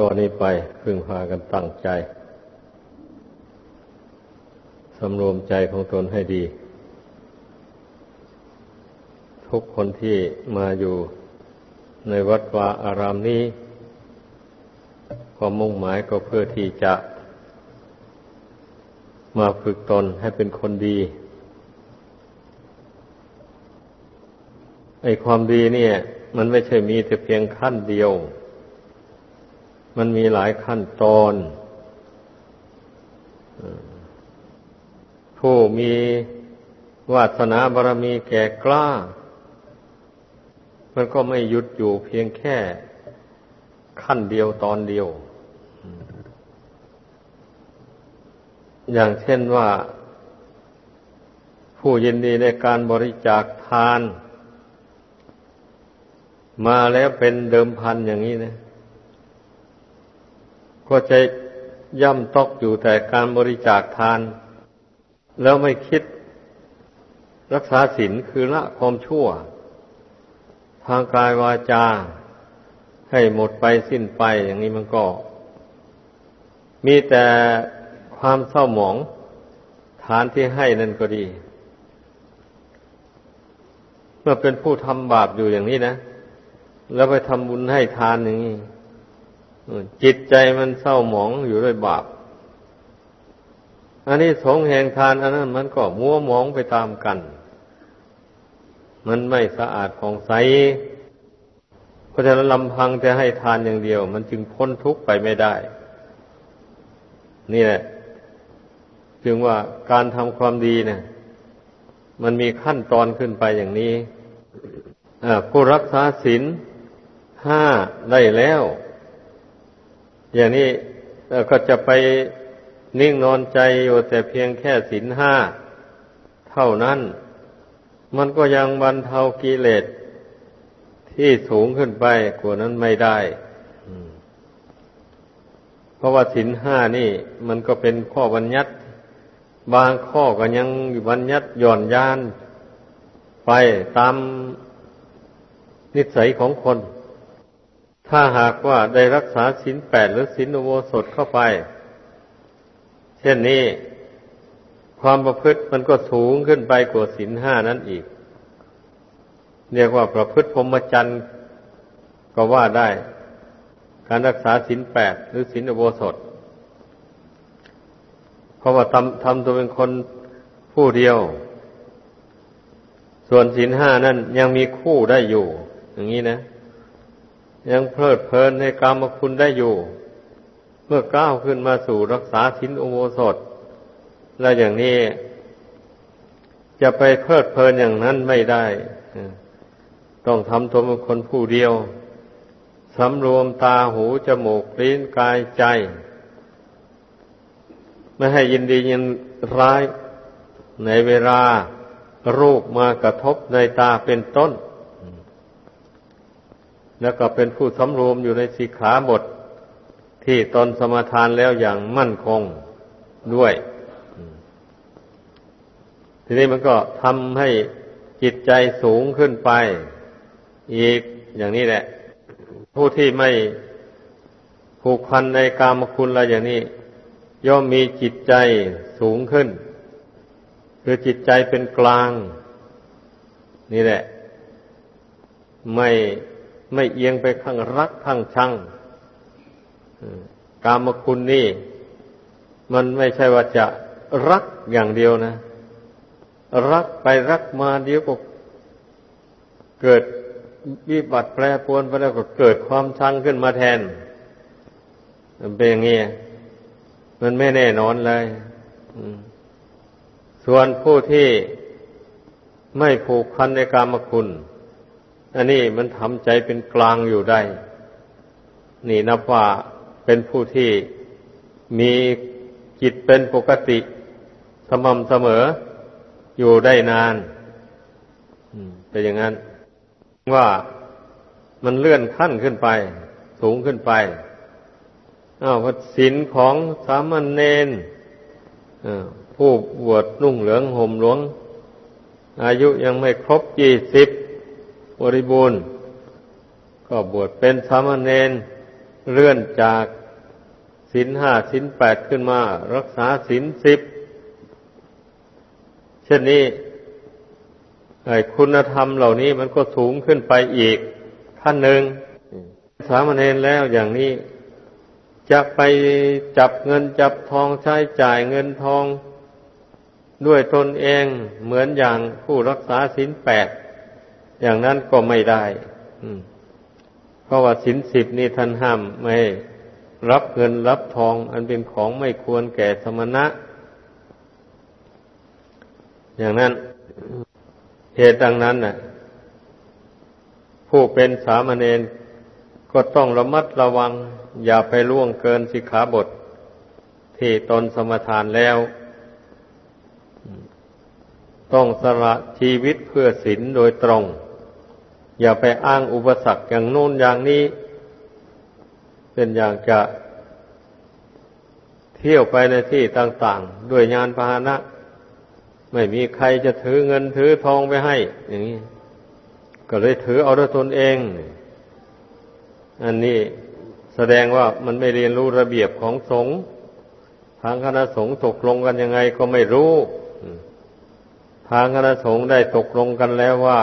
ตอนนี้ไปพึงพากันตั้งใจ สำรวมใจของตนให้ดี ทุกคนที่มาอยู่ในวัดวาอารามนี้ ความมุ่งหมายก็เพื่อที่จะ มาฝึกตนให้เป็นคนดี ไอ้ความดีเนี่ย มันไม่ใช่มีแต่เพียงขั้นเดียว มันมีหลายขั้นตอน ผู้มีวาสนาบารมีแก่กล้า มันก็ไม่หยุดอยู่เพียงแค่ขั้นเดียวตอนเดียว อย่างเช่นว่า ผู้ยินดีในการบริจาคทาน มาแล้วเป็นเดิมพันอย่างนี้นะ ก็จะย่ำตอกอยู่แต่การบริจาคทาน แล้วไม่คิดรักษาศีลคือละความชั่ว ทางกายวาจา ให้หมดไปสิ้นไปอย่างนี้มันก็ มีแต่ความเศร้าหมอง ฐานที่ให้นั่นก็ดี เมื่อเป็นผู้ทำบาปอยู่อย่างนี้นะ แล้วไปทำบุญให้ทานอย่างนี้ จิตใจมันเศร้าหมองอยู่ด้วยบาปอันนี้สงแห่งทานอันนั้นมันก็มัวหมองไปตามกัน มันไม่สะอาดผ่องใส เพราะฉะนั้นลำพังจะให้ทานอย่างเดียว มันจึงพ้นทุกข์ไปไม่ได้ นี่แหละ จึงว่าการทำความดีเนี่ย มันมีขั้นตอนขึ้นไปอย่างนี้ผู้รักษาศีลห้าได้แล้ว อย่างนี้ก็จะไปนิ่งนอนใจอยู่แต่เพียงแค่ศีลห้าเท่านั้น มันก็ยังบรรเทากิเลสที่สูงขึ้นไปกว่านั้นไม่ได้ เพราะว่าศีลห้านี่ มันก็เป็นข้อบัญญัติ บางข้อก็ยังบัญญัติหย่อนยาน ไปตามนิสัยของคน ถ้าหากว่าได้รักษาศีลแปดหรือศีลโวสดเข้าไป เช่นนี้ ความประพฤติมันก็สูงขึ้นไปกว่าศีลห้านั้นอีก เรียกว่าประพฤติพรหมจรรย์ก็ว่าได้ การรักษาศีลแปดหรือศีลโวสดเพราะว่าทำทำตัวเป็นคนผู้เดียว ส่วนศีลห้านั้นยังมีคู่ได้อยู่ อย่างนี้นะ ยังเพลิดเพลินในกรรมคุณได้อยู่ เมื่อก้าวขึ้นมาสู่รักษาสินอุโบสถ แล้วอย่างนี้ จะไปเพลิดเพลินอย่างนั้นไม่ได้ต้องทำตัวเป็นคนผู้เดียวสำรวมตาหูจมูกลิ้นกายใจ ไม่ให้ยินดียินร้ายในเวลารูปมากระทบในตาเป็นต้น แล้วก็เป็นผู้สำรวมอยู่ในสีขาบท ที่ตนสมาทานแล้วอย่างมั่นคงด้วย ทีนี้มันก็ทำให้จิตใจสูงขึ้นไป อีกอย่างนี้แหละ ผู้ที่ไม่ผูกพันในกามคุณอะไรอย่างนี้ ย่อมมีจิตใจสูงขึ้น คือจิตใจเป็นกลาง นี่แหละ ไม่ ไม่เอียงไปข้างรักข้างชังกามคุณนี่ มันไม่ใช่ว่าจะรักอย่างเดียวนะ รักไปรักมาเดี๋ยวก็เกิดวิบัติแปรปรวนไปแล้วก็เกิดความชังขึ้นมาแทนเป็นอย่างนี้มันไม่แน่นอนเลยส่วนผู้ที่ไม่ผูกพันในกามคุณ อันนี้มันทำใจเป็นกลางอยู่ได้ นี่นับว่าเป็นผู้ที่มีจิตเป็นปกติสม่ำเสมออยู่ได้นานเป็นอย่างนั้น ว่ามันเลื่อนขั้นขึ้นไป สูงขึ้นไปอ้าวศีลของสามัญเนนผู้บวชนุ่งเหลืองห่มหลวง อายุยังไม่ครบยี่สิบ บริบูรณ์ ก็บวชเป็นสามเณรเลื่อนจากศีลห้าศีลแปดขึ้นมา รักษาศีลสิบเช่นนี้คุณธรรมเหล่านี้มันก็สูงขึ้นไปอีกขั้นหนึ่งสามเณรแล้วอย่างนี้ จะไปจับเงินจับทองใช้จ่ายเงินทอง ด้วยตนเองเหมือนอย่างผู้รักษาศีลแปด อย่างนั้นก็ไม่ได้เพราะว่าศีลสิบนี่ท่านห้ามไม่ รับเงินรับทอง อันเป็นของไม่ควรแก่สมณะ อย่างนั้น เหตุดังนั้นน่ะ ผู้เป็นสามเณรก็ต้องระมัดระวัง อย่าไปล่วงเกินสิกขาบท ที่ตนสมทานแล้ว ต้องสละชีวิตเพื่อศีลโดยตรง อย่าไปอ้างอุปสรรคอย่างโน้นอย่างนี้เป็นอย่างจะเที่ยวไปในที่ต่าง ๆ ด้วยยานพาหนะ ไม่มีใครจะถือเงินถือทองไปให้ อย่างนี้ ก็เลยถือเอาด้วยตนเอง อันนี้แสดงว่ามันไม่เรียนรู้ระเบียบของสงฆ์ทางคณะสงฆ์ตกลงกันยังไงก็ไม่รู้ ทางคณะสงฆ์ได้ตกลงกันแล้วว่า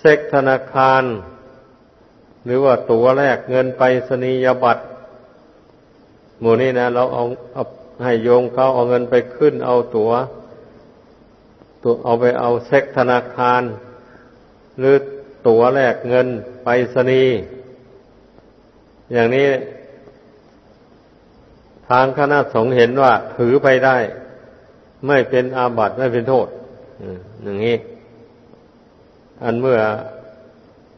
เซ็กธนาคาร หรือว่าตัวแรกเงินไปสนียบัตรหมู่นี้นะเราเอาเอาให้โยงเขาเอาเงินไปขึ้น เอาตัว๋ว ตัวเอาไปเอาเซ็กธนาคาร หรือตั๋วแลกเงินไปสนีอย่างนี้ทางคณะสงฆ์เห็นว่าถือไปได้ ไม่เป็นอาบัติไม่เป็นโทษอย่างนี้ อันเมื่อ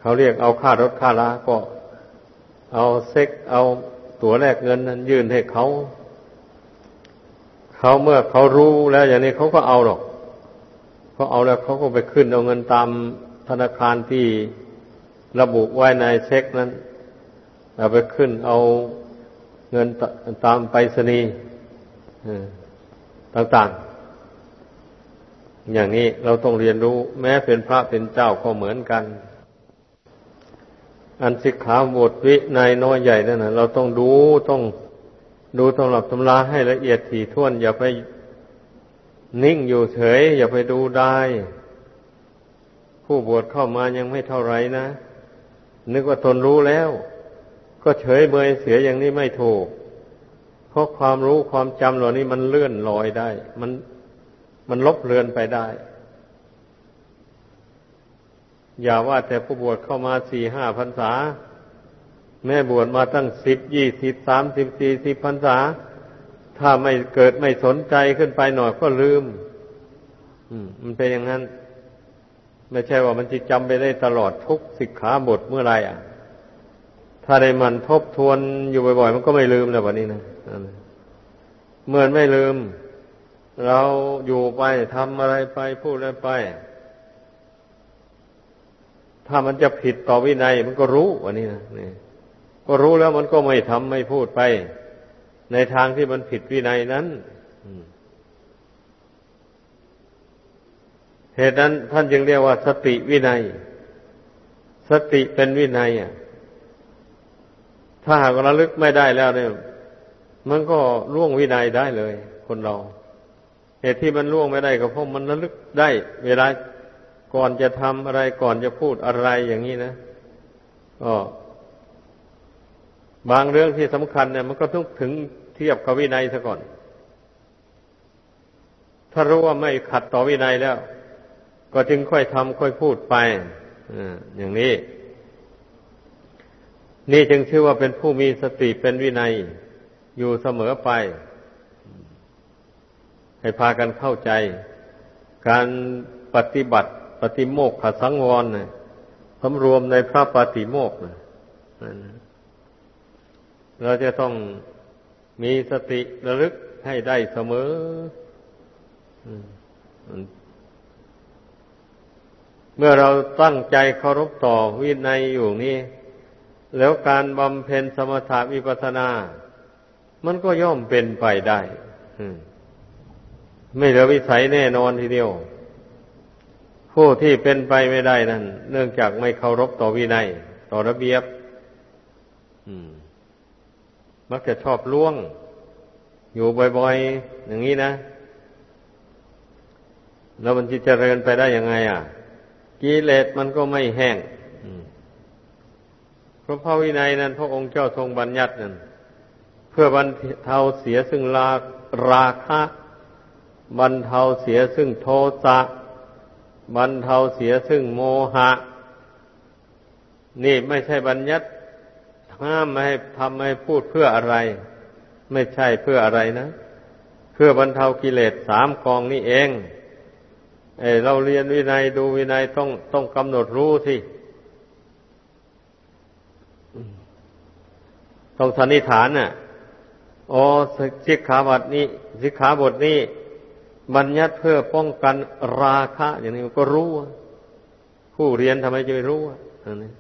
เขาเรียกเอาค่ารถค่าลาก็ เอาเซ็กเอาตั๋วแลกเงินนั้นยื่นให้เขา เขาเมื่อเขารู้แล้วอย่างนี้เขาก็เอาหรอกเขาเอาแล้วเขาก็ไปขึ้นเอาเงินตามธนาคารที่ระบุไว้ในเช็คนั้นเอาไปขึ้นเอาเงินตามไปรษณีย์ต่าง ๆ อย่างนี้เราต้องเรียนรู้ แม้เป็นพระเป็นเจ้าก็เหมือนกัน อันสิกขาบทวิในน้อยใหญ่นั่นนะเราต้องดูต้องดูตำรับตำราให้ละเอียดถี่ถ้วน อย่าไปนิ่งอยู่เฉย อย่าไปดูได้ ผู้บวชเข้ามายังไม่เท่าไรนะ นึกว่าตนรู้แล้ว ก็เฉยเมยเสียอย่างนี้ไม่ถูก เพราะความรู้ความจำเหล่านี้มันเลื่อนลอยได้ มัน มันลบเลือนไปได้ อย่าว่าแต่ผู้บวชเข้ามาสี่ห้าพรรษา แม่บวชมาตั้งสิบยี่สิบสามสิบสี่สิบพรรษา ถ้าไม่เกิดไม่สนใจขึ้นไปหน่อยก็ลืม อืม มันเป็นอย่างนั้น ไม่ใช่ว่ามันจะจำไปได้ตลอดทุกสิกขาบทเมื่อไรอะถ้าได้มันทบทวนอยู่บ่อยๆ มันก็ไม่ลืมแล้ววันนี้นะเมื่อไม่ลืม เราอยู่ไปทำอะไรไปพูดอะไรไป ถ้ามันจะผิดต่อวินัย มันก็รู้วันนี้นะนี่ก็รู้แล้วมันก็ไม่ทำไม่พูดไป ในทางที่มันผิดวินัยนั้นเหตุนั้นท่านจึงเรียกว่า สติวินัย สติเป็นวินัยอะ ถ้าหากระลึกไม่ได้แล้วเนี่ย มันก็ล่วงวินัยได้เลย คนเรา เหตุที่มันล่วงไม่ได้ก็เพราะมันระลึกได้ เวลาก่อนจะทำอะไรก่อนจะพูดอะไรอย่างนี้นะก็บางเรื่องที่สำคัญเนี่ย มันก็ต้องถึงเทียบกับวินัยซะก่อน ถ้ารู้ว่าไม่ขัดต่อวินัยแล้ว ก็จึงค่อยทำค่อยพูดไปอย่างนี้ นี่จึงชื่อว่าเป็นผู้มีสติเป็นวินัย อยู่เสมอไป ให้พากันเข้าใจ การปฏิบัติปฏิโมกขสังวรสำรวมในพระปฏิโมกนะเราจะต้องมีสติระลึกให้ได้เสมอเมื่อเราตั้งใจเคารพต่อวินัยอยู่นี่ แล้วการบำเพ็ญสมถะวิปัสนา มันก็ย่อมเป็นไปได้ ไม่เหลือวิสัยแน่นอนทีเดียว ผู้ที่เป็นไปไม่ได้นั้นเนื่องจากไม่เคารพต่อวินัย ต่อระเบียบมักจะชอบล่วง อยู่บ่อยๆ อย่างนี้นะ แล้วมันจะเจริญไปได้ยังไง อะกิเลสมันก็ไม่แห้งเพราะพระวินัยนั้น พระองค์เจ้าทรงบัญญัตินั้นเพื่อบรรเทาเสียซึ่งราราคะ บรรเทาเสียซึ่งโทสะบรรเทาเสียซึ่งโมหะ นี่ไม่ใช่บัญญัติห้ามไม่ให้ทำให้พูดเพื่ออะไร ไม่ใช่เพื่ออะไรนะ เพื่อบรรเทากิเลสสามกองนี่เองเอเราเรียนวินัยดูวินัยต้องต้องกำหนดรู้สิต้องสันนิษฐานน่ะอ๋อสิกขาบทนี้สิกขาบทนี้ บัญญัติเพื่อป้องกันราคะ อย่างนี้มันก็รู้ ผู้เรียนทำไมจะไม่รู้อันนี้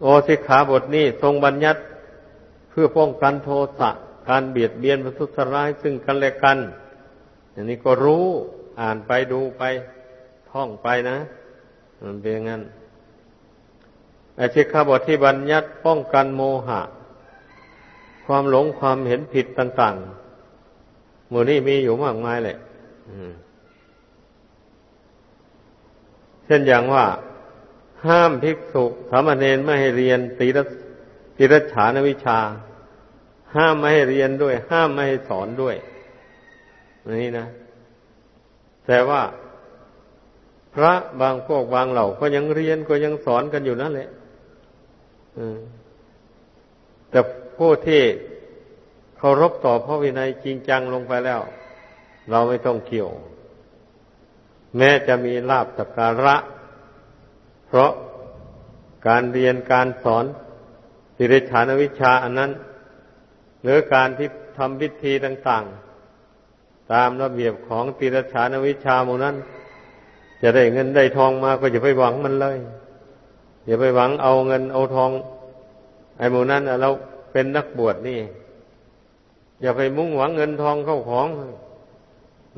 โอสิกขาบทนี้ทรงบัญญัติเพื่อป้องกันโทสะการเบียดเบียนประทุษร้ายซึ่งกันและกัน อย่างนี้ก็รู้อ่านไปดูไปท่องไปนะ มันเป็นงั้นไอ้สิกขาบทที่บัญญัติป้องกันโมหะ ความหลงความเห็นผิดต่าง ๆ มือนี้มีอยู่มากมายแหละเช่นอย่างว่า ห้ามภิกษุสามเณรไม่ให้เรียนตีรตีรฉานวิชา ห้ามไม่ให้เรียนด้วย ห้ามไม่ให้สอนด้วยนี่นะ แต่ว่าพระบางพวกบางเหล่าก็ยังเรียนก็ยังสอนกันอยู่นั่นแหละแต่ผู้ที่ เคารพต่อพระวินัยจริงจังลงไปแล้ว เราไม่ต้องเกี่ยว แม้จะมีลาบสักการะ เพราะการเรียนการสอนสิริฐานวิชาอันนั้น หรือการที่ทำพิธีต่างๆ ตามระเบียบของติรชานวิชาหมู่นั้น จะได้เงินได้ทองมาก็จะไปหวังมันเลยอย่าไปหวังเอาเงินเอาทอง ไอ้หมูนั้นเราเป็นนักบวชนี่ อย่าไปมุ่งหวังเงินทองเข้าของ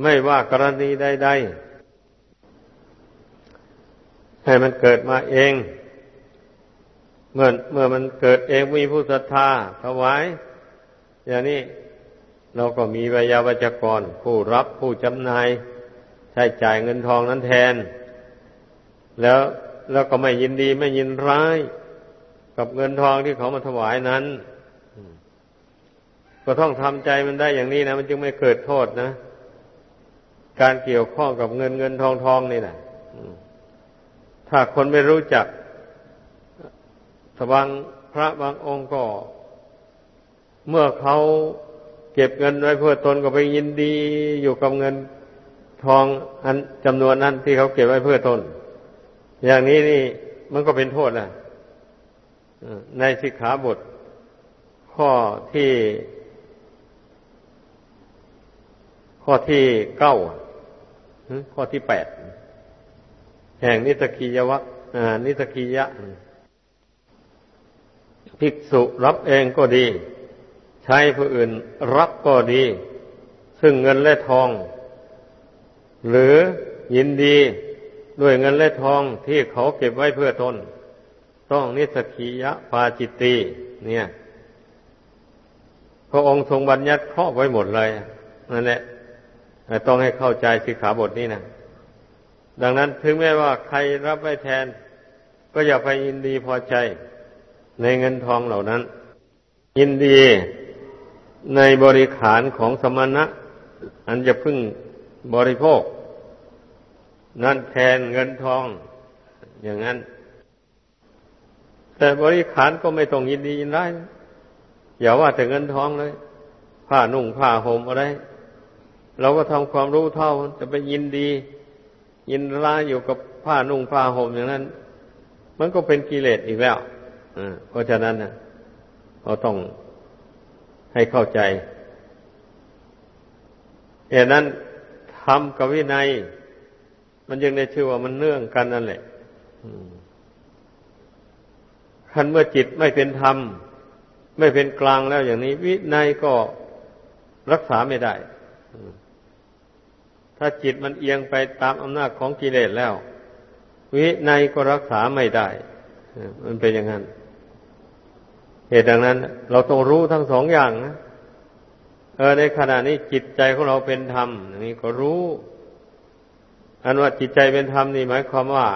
ไม่ว่ากรณีใดๆให้มันเกิดมาเอง เมื่อเมื่อมันเกิดเองมีผู้ศรัทธาถวาย อย่างนี้เราก็มีวิยาวัจกร ผู้รับผู้จำนายใช้จ่ายเงินทองนั้นแทน แล้วแล้วก็ไม่ยินดีไม่ยินร้าย กับเงินทองที่เขามาถวายนั้น ก็ต้องทำใจมันได้อย่างนี้นะมันจึงไม่เกิดโทษนะ การเกี่ยวข้องกับเงินเงินทองทองนี่นะถ้าคนไม่รู้จักสบางพระบางองค์ก็ เมื่อเขาเก็บเงินไว้เพื่อตนก็ไปยินดีอยู่กับเงินทองอันจำนวนนั้นที่เขาเก็บไว้เพื่อตน อย่างนี้นี่มันก็เป็นโทษนะในสิกขาบทข้อที่ ข้อที่เก้าข้อที่แปดแห่งนิสกียวะนิสกียะ ภิกษุรับเองก็ดี ใช้ผู้อื่นรับก็ดี ซึ่งเงินและทอง หรือยินดีด้วยเงินและทองที่เขาเก็บไว้เพื่อตน ต้องนิสกิยะปาจิตตีเนี่ย พระองค์ทรงบัญญัติครอบไว้หมดเลยนั่นแหละ ต้องให้เข้าใจสิกขาบทนี้นะดังนั้นถึงแม้ว่าใครรับไว้แทน ก็อย่าไปยินดีพอใจในเงินทองเหล่านั้น ยินดีในบริขารของสมณะ อันจะพึ่งบริโภค นั่นแทนเงินทอง อย่างนั้น แต่บริขารก็ไม่ต้องยินดียินร้อย่าว่าแต่เงินทองเลย ผ้านุ่งผ้าห่มอะไร เราก็ทำความรู้เท่าจะไปยินดี ยินร้ายอยู่กับผ้านุ่งผ้าห่มอย่างนั้น มันก็เป็นกิเลสอีกแล้วเพราะฉะนั้นนะเราต้องให้เข้าใจเหตุนั้นทำกับวินัย มันยังได้ชื่อว่ามันเนื่องกันนั่นแหละคันเมื่อจิตไม่เป็นธรรม ไม่เป็นกลางแล้วอย่างนี้ วินัยก็รักษาไม่ได้ ถ้าจิตมันเอียงไปตามอำนาจของกิเลสแล้ว วินัยก็รักษาไม่ได้ มันเป็นอย่างนั้น เหตุดังนั้น เราต้องรู้ทั้งสองอย่างนะเออในขณะนี้จิตใจของเราเป็นธรรมนี่ก็รู้ อันว่าจิตใจเป็นธรรมนี่หมายความว่า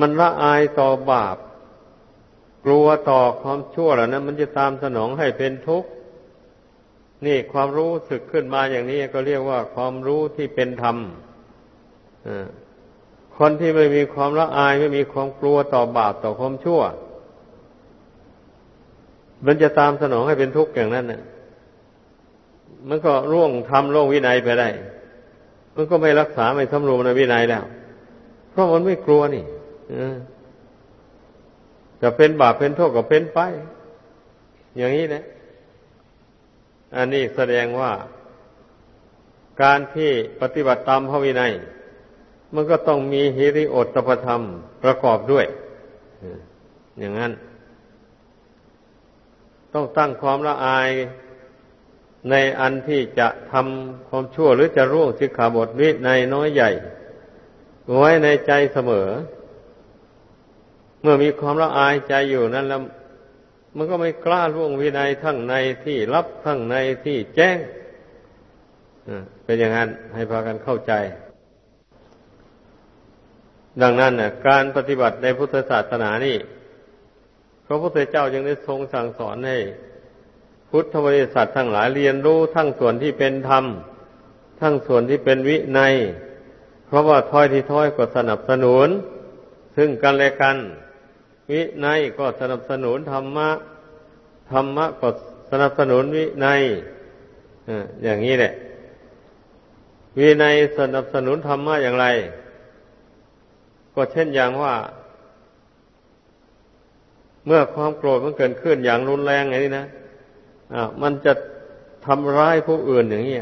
มันละอายต่อบาป กลัวต่อความชั่วแล้วนะมันจะตามสนองให้เป็นทุกข์ นี่ความรู้สึกขึ้นมาอย่างนี้ก็เรียกว่าความรู้ที่เป็นธรรมคนที่ไม่มีความละอายไม่มีความกลัวต่อบาปต่อความชั่ว มันจะตามสนองให้เป็นทุกข์อย่างนั้นน่ะ มันก็ร่วงทำร่วงวินัยไปได้ มันก็ไม่รักษาไม่สำรวมในวินัยแล้ว เพราะมันไม่กลัวนี่จะเป็นบาปเป็นโทษก็เป็นไป อย่างนี้นะ อันนี้แสดงว่า การที่ปฏิบัติตามพระวินัย มันก็ต้องมีฮิริโอตตปธรรมประกอบด้วย อย่างนั้น ต้องตั้งความละอายในอันที่จะทำความชั่วหรือจะร่วงสิกขาบทวิในน้อยใหญ่ ไว้ในใจเสมอ เมื่อมีความละอายใจอยู่นั้นแล้ว มันก็ไม่กล้าร่วงวินัยทั้งในที่รับทั้งในที่แจ้งเป็นอย่างนั้นให้พากันเข้าใจ ดังนั้นน่ะการปฏิบัติในพุทธศาสนานี่พระพุทธเจ้าจึงได้ทรงสั่งสอนให้พุทธบริษัททั้งหลายเรียนรู้ทั้งส่วนที่เป็นธรรม ทั้งส่วนที่เป็นวินัย เพราะว่าถ้อยที่ถ้อยก็สนับสนุน ซึ่งกันและกัน วินัยก็สนับสนุนธรรมะ ธรรมะก็สนับสนุนวินัยอย่างนี้แหละ วินัยสนับสนุนธรรมะอย่างไร ก็เช่นอย่างว่า เมื่อความโกรธมันเกิดขึ้นอย่างรุนแรงไงนี่นะอ่ามันจะทำร้ายผู้อื่นอย่างนี้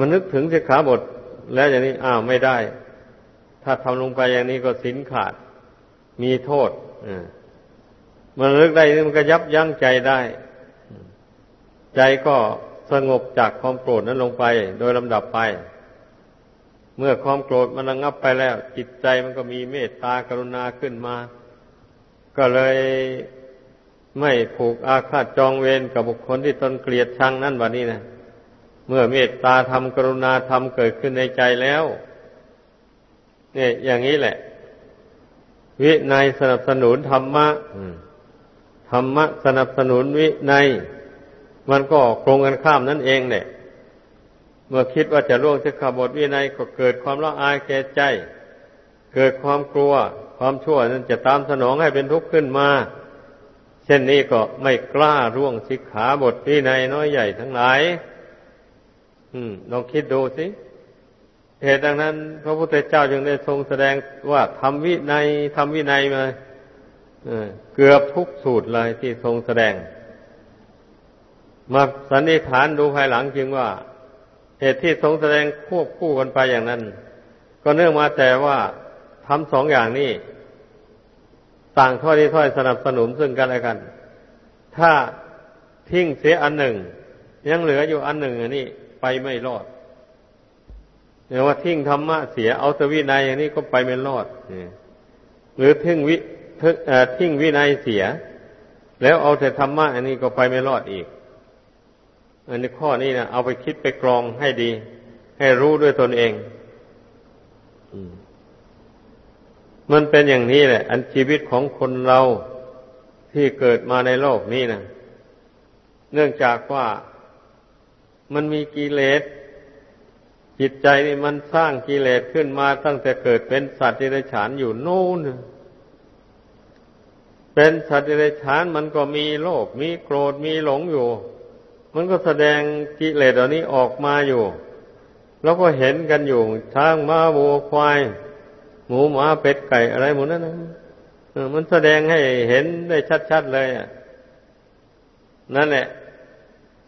มันนึกถึงสิกขาบทแล้วอย่างนี้ อ้าวไม่ได้ ถ้าทำลงไปอย่างนี้ก็สินขาด มีโทษมันนึกได้มันก็ยับยั้งใจได้ ใจก็สงบจากความโกรธนั้นลงไป โดยลำดับไป เมื่อความโกรธมันระงับไปแล้ว จิตใจมันก็มีเมตตากรุณาขึ้นมา ก็เลยไม่ผูกอาฆาตจองเวรกับบุคคลที่ตนเกลียดชังนั่นวันนี้นะเมื่อเมตตาทำกรุณาทำเกิดขึ้นในใจแล้ว เนี่ยอย่างนี้แหละ วินัยสนับสนุนธรรมะธรรมะสนับสนุนวินัย มันก็ตรงกันข้ามนั่นเองเนี่ย เมื่อคิดว่าจะล่วงสิกขาบทวินัยก็เกิดความละอายแก่ใจ เกิดความกลัว ความชั่วนั้นจะตามสนองให้เป็นทุกข์ขึ้นมา เช่นนี้ก็ไม่กล้าร่วงสิกขาบทวินัยน้อยใหญ่ทั้งหลาย อืมลองคิดดูสิ เหตุดังนั้น พระพุทธเจ้าจึงได้ทรงแสดงว่าทำวินัยทำวินัยมาเกือบทุกสูตรเลยที่ทรงแสดง มาสันนิษฐานดูภายหลังจึงว่า เหตุที่ทรงแสดงควบคู่กันไปอย่างนั้น ก็เนื่องมาแต่ว่าทำสองอย่างนี้ ต่างถ้อยที่ถ้อยสนับสนุนซึ่งกันและกัน ถ้าทิ้งเสียอันหนึ่ง ยังเหลืออยู่อันหนึ่งอันนี้ไปไม่รอด เรียกว่าทิ้งธรรมะเสียเอาตวินัยอย่างนี้ก็ไปไม่รอดหรือทิ้งวิทิ้งวินัยเสีย แล้วเอาแต่ธรรมะอันนี้ก็ไปไม่รอดอีก อันนี้ข้อนี้นะเอาไปคิดไปกรองให้ดี ให้รู้ด้วยตนเองมันเป็นอย่างนี้แหละ อันชีวิตของคนเราที่เกิดมาในโลกนี้นะเนื่องจากว่ามันมีกิเลส จิตใจนี่มันสร้างกิเลสขึ้นมาตั้งแต่เกิดเป็นสัตว์ที่ได้ฉานอยู่โน่นเป็นสัตว์ที่ได้ฉานมันก็มีโลภมีโกรธมีหลงอยู่ มันก็แสดงกิเลสเหล่านี้ออกมาอยู่ แล้วก็เห็นกันอยู่ช้างม้าวัวควาย หมูหมาเป็ดไก่อะไรหมดนั้นนะมันแสดงให้เห็นได้ชัดๆเลยนั่นแหละ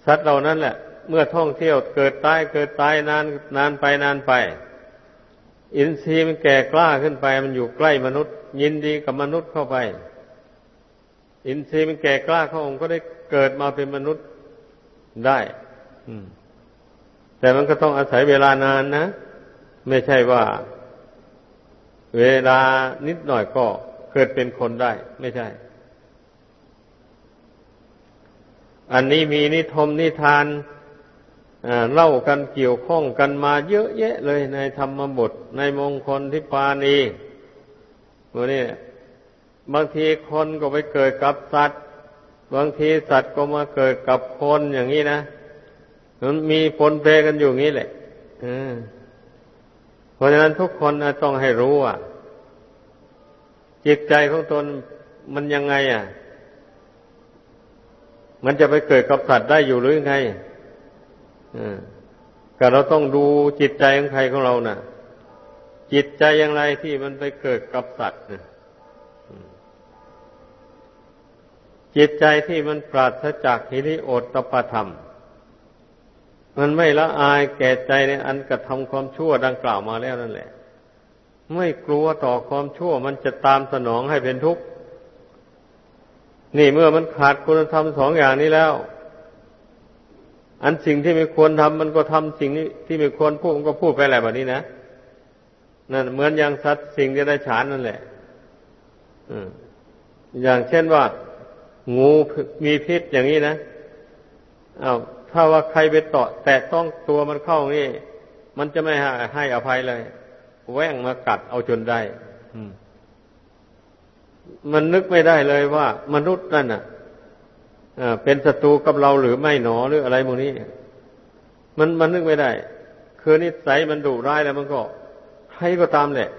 สัตว์เหล่านั้นแหละ เมื่อท่องเที่ยวเกิดตายเกิดตายนานนานไปนานไป อินทรีย์มันแก่กล้าขึ้นไป มันอยู่ใกล้มนุษย์ ยินดีกับมนุษย์เข้าไป อินทรีย์มันแก่กล้าเขาองค์ก็ได้เกิดมาเป็นมนุษย์ได้แต่มันก็ต้องอาศัยเวลานานนะ ไม่ใช่ว่า เวลานิดหน่อยก็เกิดเป็นคนได้ ไม่ใช่ อันนี้มีนิทมนิทาน เล่ากันเกี่ยวข้องกันมาเยอะแยะเลยในธรรมบทในมงคลทิปานีวันนี้บางทีคนก็ไปเกิดกับสัตว์ บางทีสัตว์ก็มาเกิดกับคนอย่างนี้นะมันมีปนเปกันอยู่งี้แหละเพราะฉะนั้นทุกคนต้องให้รู้ว่าจิตใจของตนมันยังไง อะ มันจะไปเกิดกับสัตว์ได้อยู่หรือยังไง ก็เราต้องดูจิตใจของใครของเรานะ่ะ จิตใจอย่างไรที่มันไปเกิดกับสัตว์จิตใจที่มันปราศจากหิริโอตตปธรรม มันไม่ละอายแก่ใจในอันกระทำความชั่วดังกล่าวมาแล้วนั่นแหละ ไม่กลัวต่อความชั่วมันจะตามสนองให้เป็นทุกข์ นี่เมื่อมันขาดคุณธรรมสองอย่างนี้แล้ว อันสิ่งที่ไม่ควรทำมันก็ทำสิ่งนี้ที่ไม่ควรพูดมันก็พูดไปแหละแบบนี้นะนั่นเหมือนอย่างสัตว์สิ่งที่ได้ฉานนั่นแหละอย่างเช่นว่า งูมีพิษอย่างนี้นะอา้าวถ้าว่าใครไปเตาะแตะต้องตัวมันเข้านี่ มันจะไม่ให้อภัยเลย แว่งมากัดเอาจนได้มันนึกไม่ได้เลยว่า มนุษย์นั่นน่ะ เป็นศัตรูกับเราหรือไม่หนอหรืออะไรพวกนี้ มันมันนึกไม่ได้ คือนิสัยมันดุร้ายแล้วมันก็ใครก็ตามแหละ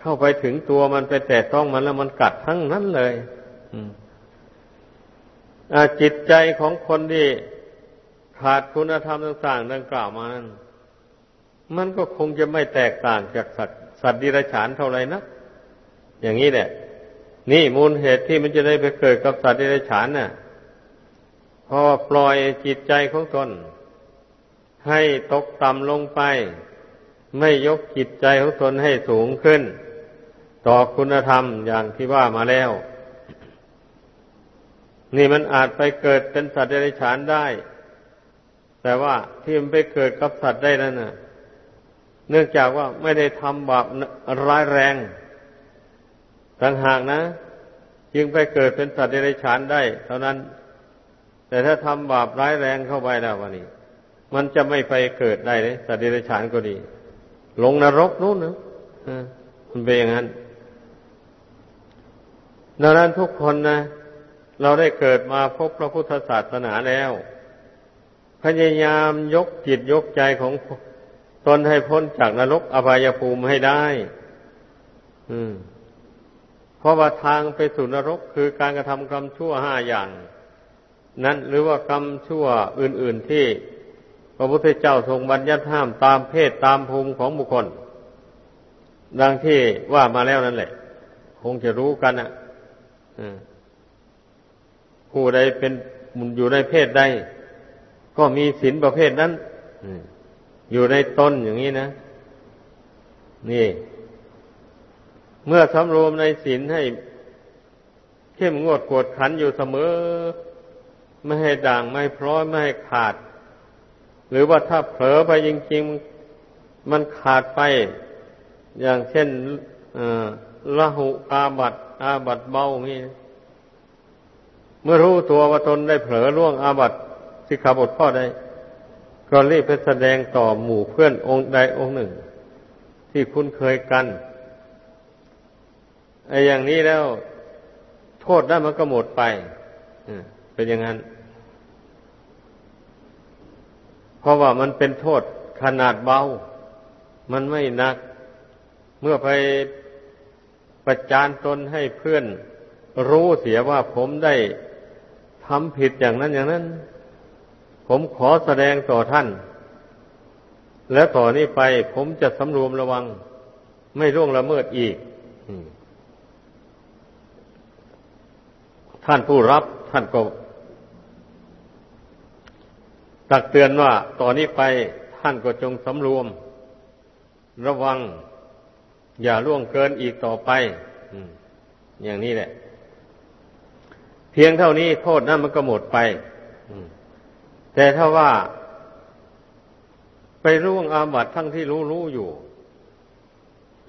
เข้าไปถึงตัวมันไปแตะต้องมันแล้วมันกัดทั้งนั้นเลยจิตใจของคนที่ขาดคุณธรรมต่างๆดังกล่าวมานั้นมันก็คงจะไม่แตกต่างจากสัตว์สัตว์ดิรัจฉานเท่าไรนะอย่างนี้แหละ นี่มูลเหตุที่มันจะได้ไปเกิดกับสัตว์ดิรัจฉานน่ะ พอปล่อยจิตใจของตน ให้ตกต่ำลงไป ไม่ยกจิตใจของตนให้สูงขึ้น ต่อคุณธรรมอย่างที่ว่ามาแล้ว นี่มันอาจไปเกิดเป็นสัตว์เดรัจฉานได้ แต่ว่าที่มันไปเกิดกับสัตว์ได้นั่นน่ะ เนื่องจากว่าไม่ได้ทำบาปร้ายแรงต่างหากนะ จึงไปเกิดเป็นสัตว์เดรัจฉานได้ เท่านั้น แต่ถ้าทำบาปร้ายแรงเข้าไปแล้ววันนี้ มันจะไม่ไปเกิดได้เลยสัตว์เดรัจฉานก็ดี ลงนรกนู้นนะมันเป็นอย่างนั้นดังนั้นทุกคนนะ เราได้เกิดมาพบพระพุทธศาสนาแล้ว พยายามยกจิตยกใจของตนให้พ้นจากนรกอบายภูมิให้ได้ อืม เพราะว่าทางไปสู่นรกคือการกระทำกรรมชั่วห้าอย่าง นั้นหรือว่ากรรมชั่วอื่น ๆที่พระพุทธเจ้าทรงบัญญัติห้ามตามเพศตามภูมิของบุคคล ดังที่ว่ามาแล้วนั่นแหละ คงจะรู้กันอะผู้ใดเป็นอยู่ในเพศใดก็มีศีลประเภทนั้นอยู่ในตนอย่างนี้นะ นี่ เมื่อสำรวมในศีลให้เข้มงวดกวดขันอยู่เสมอ ไม่ให้ด่างไม่พร้อยไม่ให้ขาด หรือว่าถ้าเผลอไปจริงๆมันขาดไป อย่างเช่นละหุอาบัตอาบัตเบาอย่างนี้เมื่อรู้ตัวว่าตนได้เผลอล่วงอาบัตสิกขาบทข้อใดก็รีบไปแสดงต่อหมู่เพื่อนองค์ใดองค์หนึ่ง ที่คุ้นเคยกันไอ้อย่างนี้แล้ว โทษได้มันก็หมดไป เป็นอย่างนั้น เพราะว่ามันเป็นโทษขนาดเบา มันไม่หนัก เมื่อไปประจานตนให้เพื่อนรู้เสียว่าผมได้ทำผิดอย่างนั้นอย่างนั้น ผมขอแสดงต่อท่าน แล้วต่อนนี้ไปผมจะสำรวมระวัง ไม่ร่วงละเมิดอีกท่านผู้รับท่านก็ ตักเตือนว่าต่อนนี้ไปท่านก็จงสำรวม ระวัง อย่าล่วงเกินอีกต่อไปอย่างนี้แหละ เพียงเท่านี้โทษนั้นมันก็หมดไปแต่ถ้าว่า ไปร่วงอาบัตทั้งที่รู้รู้อยู่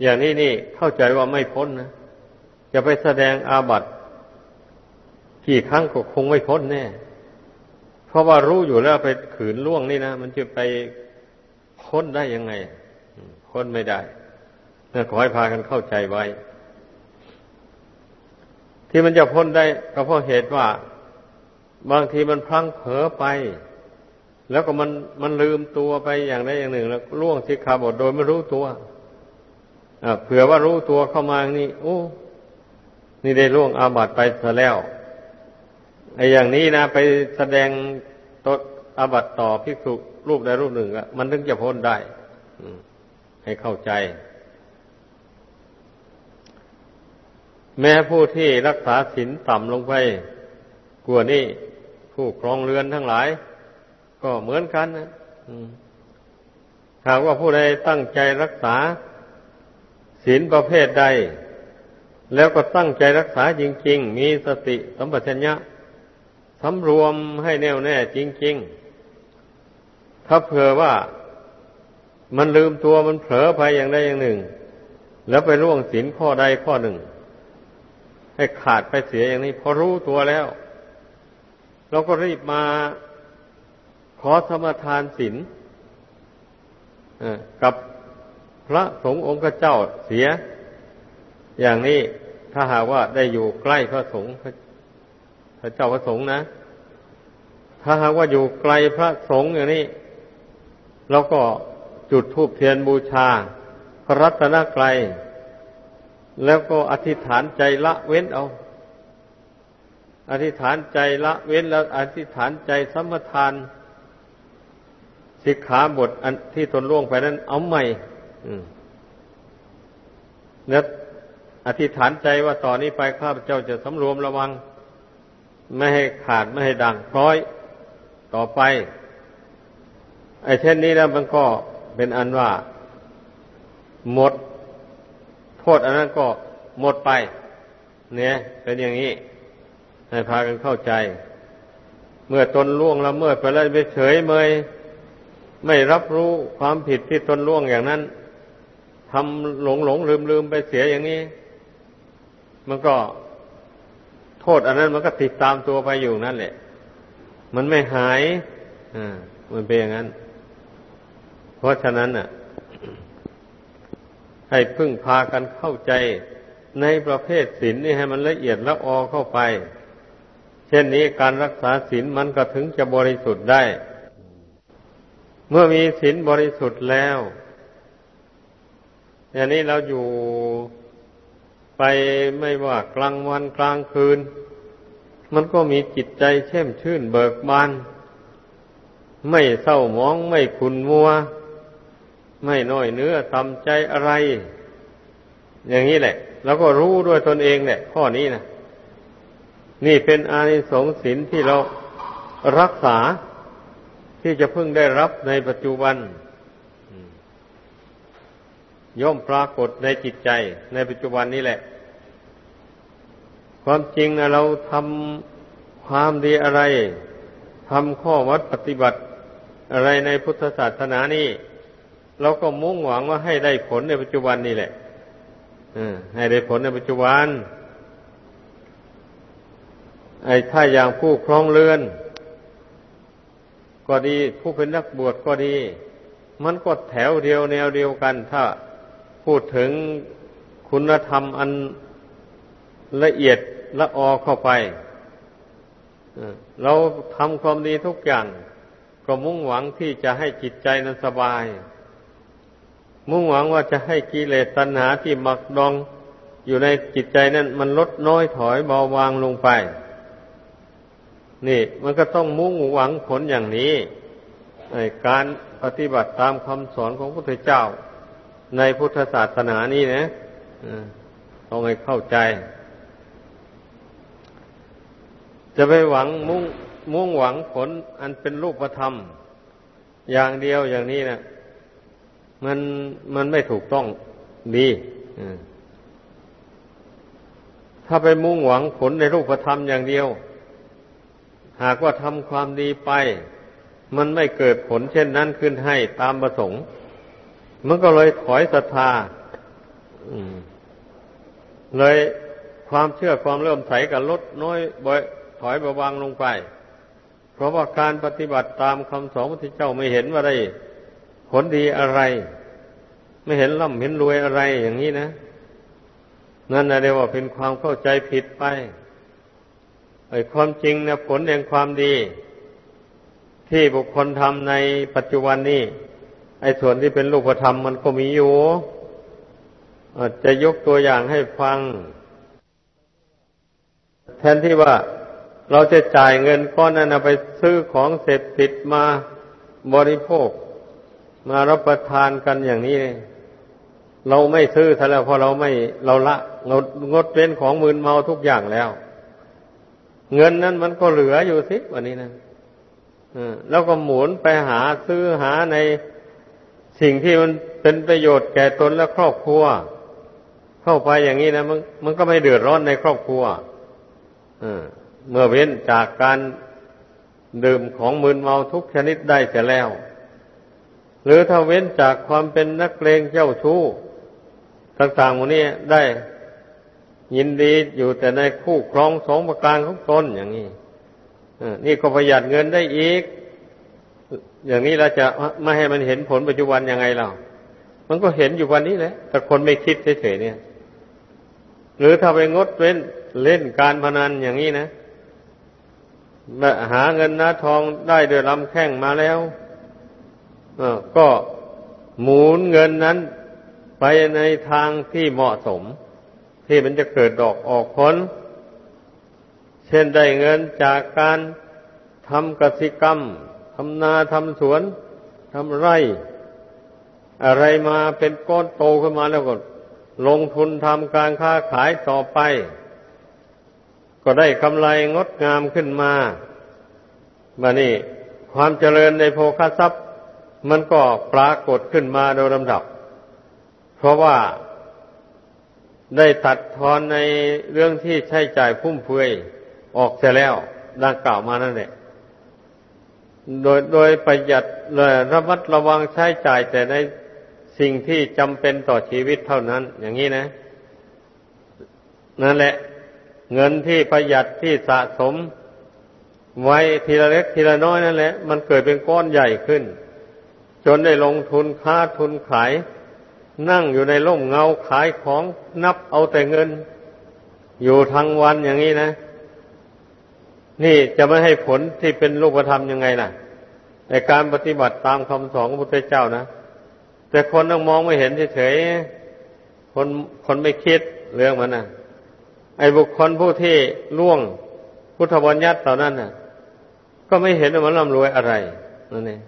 อย่างนี้นี่เข้าใจว่าไม่พ้นนะจะไปแสดงอาบัติกี่ครั้งก็คงไม่พ้นแน่ เพราะว่ารู้อยู่แล้วไปขืนล่วงนี่นะมันจะไปพ้นได้ยังไงพ้นไม่ได้นะขอให้พากันเข้าใจไว้ ที่มันจะพ้นได้ก็เพราะเหตุว่า บางทีมันพลั้งเผลอไป แล้วก็มันมันลืมตัวไปอย่างใดอย่างหนึ่ง แล้วล่วงสิกขาบทโดยไม่รู้ตัวเผื่อว่ารู้ตัวเข้ามานี่ โอ้ นี่ได้ล่วงอาบัติไปซะแล้ว ไอ้อย่างนี้นะไปแสดงตดอาบัตต่อภิกษุรูปใดรูปหนึ่งอะมันถึงจะพ้นได้ให้เข้าใจ แม้ผู้ที่รักษาศีลต่ำลงไปกลัวนี่ผู้ครองเรือนทั้งหลาย ก็เหมือนกันนะหากว่าผู้ใดตั้งใจรักษาศีลประเภทใด แล้วก็ตั้งใจรักษาจริง ๆ มีสติสัมปชัญญะ สำรวมให้แน่วแน่จริง ๆ ถ้าเผื่อว่ามันลืมตัวมันเผลอไปอย่างใดอย่างหนึ่ง แล้วไปล่วงศีลข้อใดข้อหนึ่ง ให้ขาดไปเสียอย่างนี้พอรู้ตัวแล้ว เราก็รีบมาขอสมทานศีลกับพระสงฆ์องค์เจ้าเสีย อย่างนี้ถ้าหากว่าได้อยู่ใกล้พระสงฆ์ พระเจ้าพระสงฆ์นะ ถ้าหากว่าอยู่ไกลพระสงฆ์อย่างนี้เราก็จุดธูปเทียนบูชา พระรัตนกรัยแล้วก็อธิษฐานใจละเว้นเอา อธิษฐานใจละเว้นแล้วอธิษฐานใจสมทาน สิกขาบทอันที่ตนล่วงไปนั้นเอาใหม่แล้วอธิษฐานใจว่าต่อนนี้ไปข้าพเจ้าจะสำรวมระวัง ไม่ให้ขาดไม่ให้ดังพร้อยต่อไป ไอ้เช่นนี้แล้วมันก็เป็นอันว่า หมด โทษอันนั้นก็หมดไป เนี่ย เป็นอย่างนี้ ให้พากันเข้าใจ เมื่อตนล่วงละเมิดไปแล้วไปเฉยเมยไม่รับรู้ความผิดที่ตนล่วงอย่างนั้นทำหลงหลงลืมลืมไปเสียอย่างนี้ มันก็ โทษอันนั้นมันก็ติดตามตัวไปอยู่นั่นแหละ มันไม่หายอ่ามันเป็นอย่างนั้น เพราะฉะนั้นน่ะ ให้พึ่งพากันเข้าใจในประเภทศีลนี่ให้มันละเอียดละออเข้าไป เช่นนี้การรักษาศีลมันก็ถึงจะบริสุทธิ์ได้ เมื่อมีศีลบริสุทธิ์แล้ว อย่างนี้เราอยู่ ไปไม่ว่ากลางวันกลางคืน มันก็มีจิตใจเช่มชื่นเบิกบาน ไม่เศร้ามองไม่ขุนมัว ไม่น้อยเนื้อทำใจอะไร อย่างนี้แหละ แล้วก็รู้ด้วยตนเองแหละข้อนี้นะนี่เป็นอานิสงส์ศีลที่เรารักษาที่จะเพึ่งได้รับในปัจจุบัน ย่อมปรากฏในจิตใจในปัจจุบันนี้แหละ ความจริงนะเราทำความดีอะไรทำข้อวัดปฏิบัติอะไรในพุทธศาสนานี่เราก็มุ่งหวังว่าให้ได้ผลในปัจจุบันนี่แหละให้ได้ผลในปัจจุบัน ไอ้ถ้าอย่างผู้ครองเรือน ก็ดีผู้เป็นนักบวชก็ดี มันก็แถวเดียวแนวเดียวกัน ถ้า พูดถึงคุณธรรมอันละเอียดละออเข้าไป เราทำความดีทุกอย่าง ก็มุ่งหวังที่จะให้จิตใจนั้นสบาย มุ่งหวังว่าจะให้กิเลสตัณหาที่หมักดองอยู่ในจิตใจนั้น มันลดน้อยถอยเบาบางลงไป นี่ มันก็ต้องมุ่งหวังผลอย่างนี้การปฏิบัติตามคำสอนของพระพุทธเจ้า ในพุทธศาสนานี่นะต้องให้เข้าใจ จะไปหวังมุ่งมุ่งหวังผลอันเป็นรูปธรรม อย่างเดียวอย่างนี้นะมันมันไม่ถูกต้องดีถ้าไปมุ่งหวังผลในรูปธรรมอย่างเดียว หากว่าทำความดีไป มันไม่เกิดผลเช่นนั้นขึ้นให้ตามประสงค์ มันก็เลยถอยศรัทธาเลยความเชื่อความเริ่มใสกับลดน้อยบ่อยถอยเบาบางลงไป เพราะว่าการปฏิบัติตามคำสอนพระพุทธเจ้าไม่เห็นว่าได้ผลดีอะไร ไม่เห็นร่ำเห็นรวยอะไรอย่างนี้นะ นั่นนะเรียกว่าเป็นความเข้าใจผิดไปไอ้ความจริงนะผลแห่งความดี ที่บุคคลทำในปัจจุบันนี้ ไอ้ส่วนที่เป็นรูปธรรมมันก็มีอยู่จะยกตัวอย่างให้ฟัง แทนที่ว่าเราจะจ่ายเงินก้อนนั้นไปซื้อของเสร็จติดมาบริโภค มารับประทานกันอย่างนี้ เราไม่ซื้อซะแล้วเพราะเราไม่เราละงดงดเว้นของมืนเมาทุกอย่างแล้ว เงินนั้นมันก็เหลืออยู่สิวันนี้นะแล้วก็หมุนไปหาซื้อหาใน สิ่งที่มันเป็นประโยชน์แก่ตนและครอบครัว เข้าไปอย่างนี้นะมันมันก็ไม่เดือดร้อนในครอบครัวเมื่อเว้นจากการดื่มของมึนเมาทุกชนิดได้เสียแล้ว หรือถ้าเว้นจากความเป็นนักเลงเจ้าชู้ ต่างๆหมดนี้ได้ยินดีอยู่แต่ในคู่ครองสองประการของตนอย่างนี้นี่ก็ประหยัดเงินได้อีก อย่างนี้เราจะไม่ให้มันเห็นผลปัจจุบันยังไงเรา มันก็เห็นอยู่วันนี้แหละ แต่คนไม่คิดเฉยๆเนี่ย หรือถ้าไปงดเว้นเล่นการพนันอย่างนี้นะหาเงินนาทองได้โดยลำแข้งมาแล้วก็หมุนเงินนั้นไปในทางที่เหมาะสม ที่มันจะเกิดดอกออกผล เช่นได้เงินจากการทำกสิกรรมำนาทำสวนทำไร่ อะไรมาเป็นก้อนโตขึ้นมาแล้วก็ ลงทุนทำการค้าขายต่อไป ก็ได้กำไรงดงามขึ้นมาบานี่ความเจริญในโภคทรัพย์ มันก็ปรากฏขึ้นมาโดยลำดับ เพราะว่าได้ตัดทอนในเรื่องที่ใช้จ่ายพุ่มเฟือยออกเสียแล้วดังกล่าวมานั่นแหละ โดยโดยประหยัดเลยระมัดระวังใช้จ่ายแต่ในสิ่งที่จำเป็นต่อชีวิตเท่านั้น อย่างนี้นะ นั่นแหละ เงินที่ประหยัดที่สะสม ไว้ทีละเล็กทีละน้อยนั่นแหละ มันเกิดเป็นก้อนใหญ่ขึ้น จนได้ลงทุนค้าทุนขาย นั่งอยู่ในร่มเงาขายของนับเอาแต่เงิน อยู่ทั้งวันอย่างนี้นะ นี่จะไม่ให้ผลที่เป็นรูปธรรมยังไงล่ะ ในการปฏิบัติตามคำสอนของพระพุทธเจ้านะ แต่คนต้องมองไม่เห็นเฉยๆ คนคนไม่คิดเรื่องมันนะไอ้บุคคลผู้ที่ล่วงพุทธบัญญัติเหล่านั้นน่ะ ก็ไม่เห็นว่ามันร่ำรวยอะไรนั่นเอง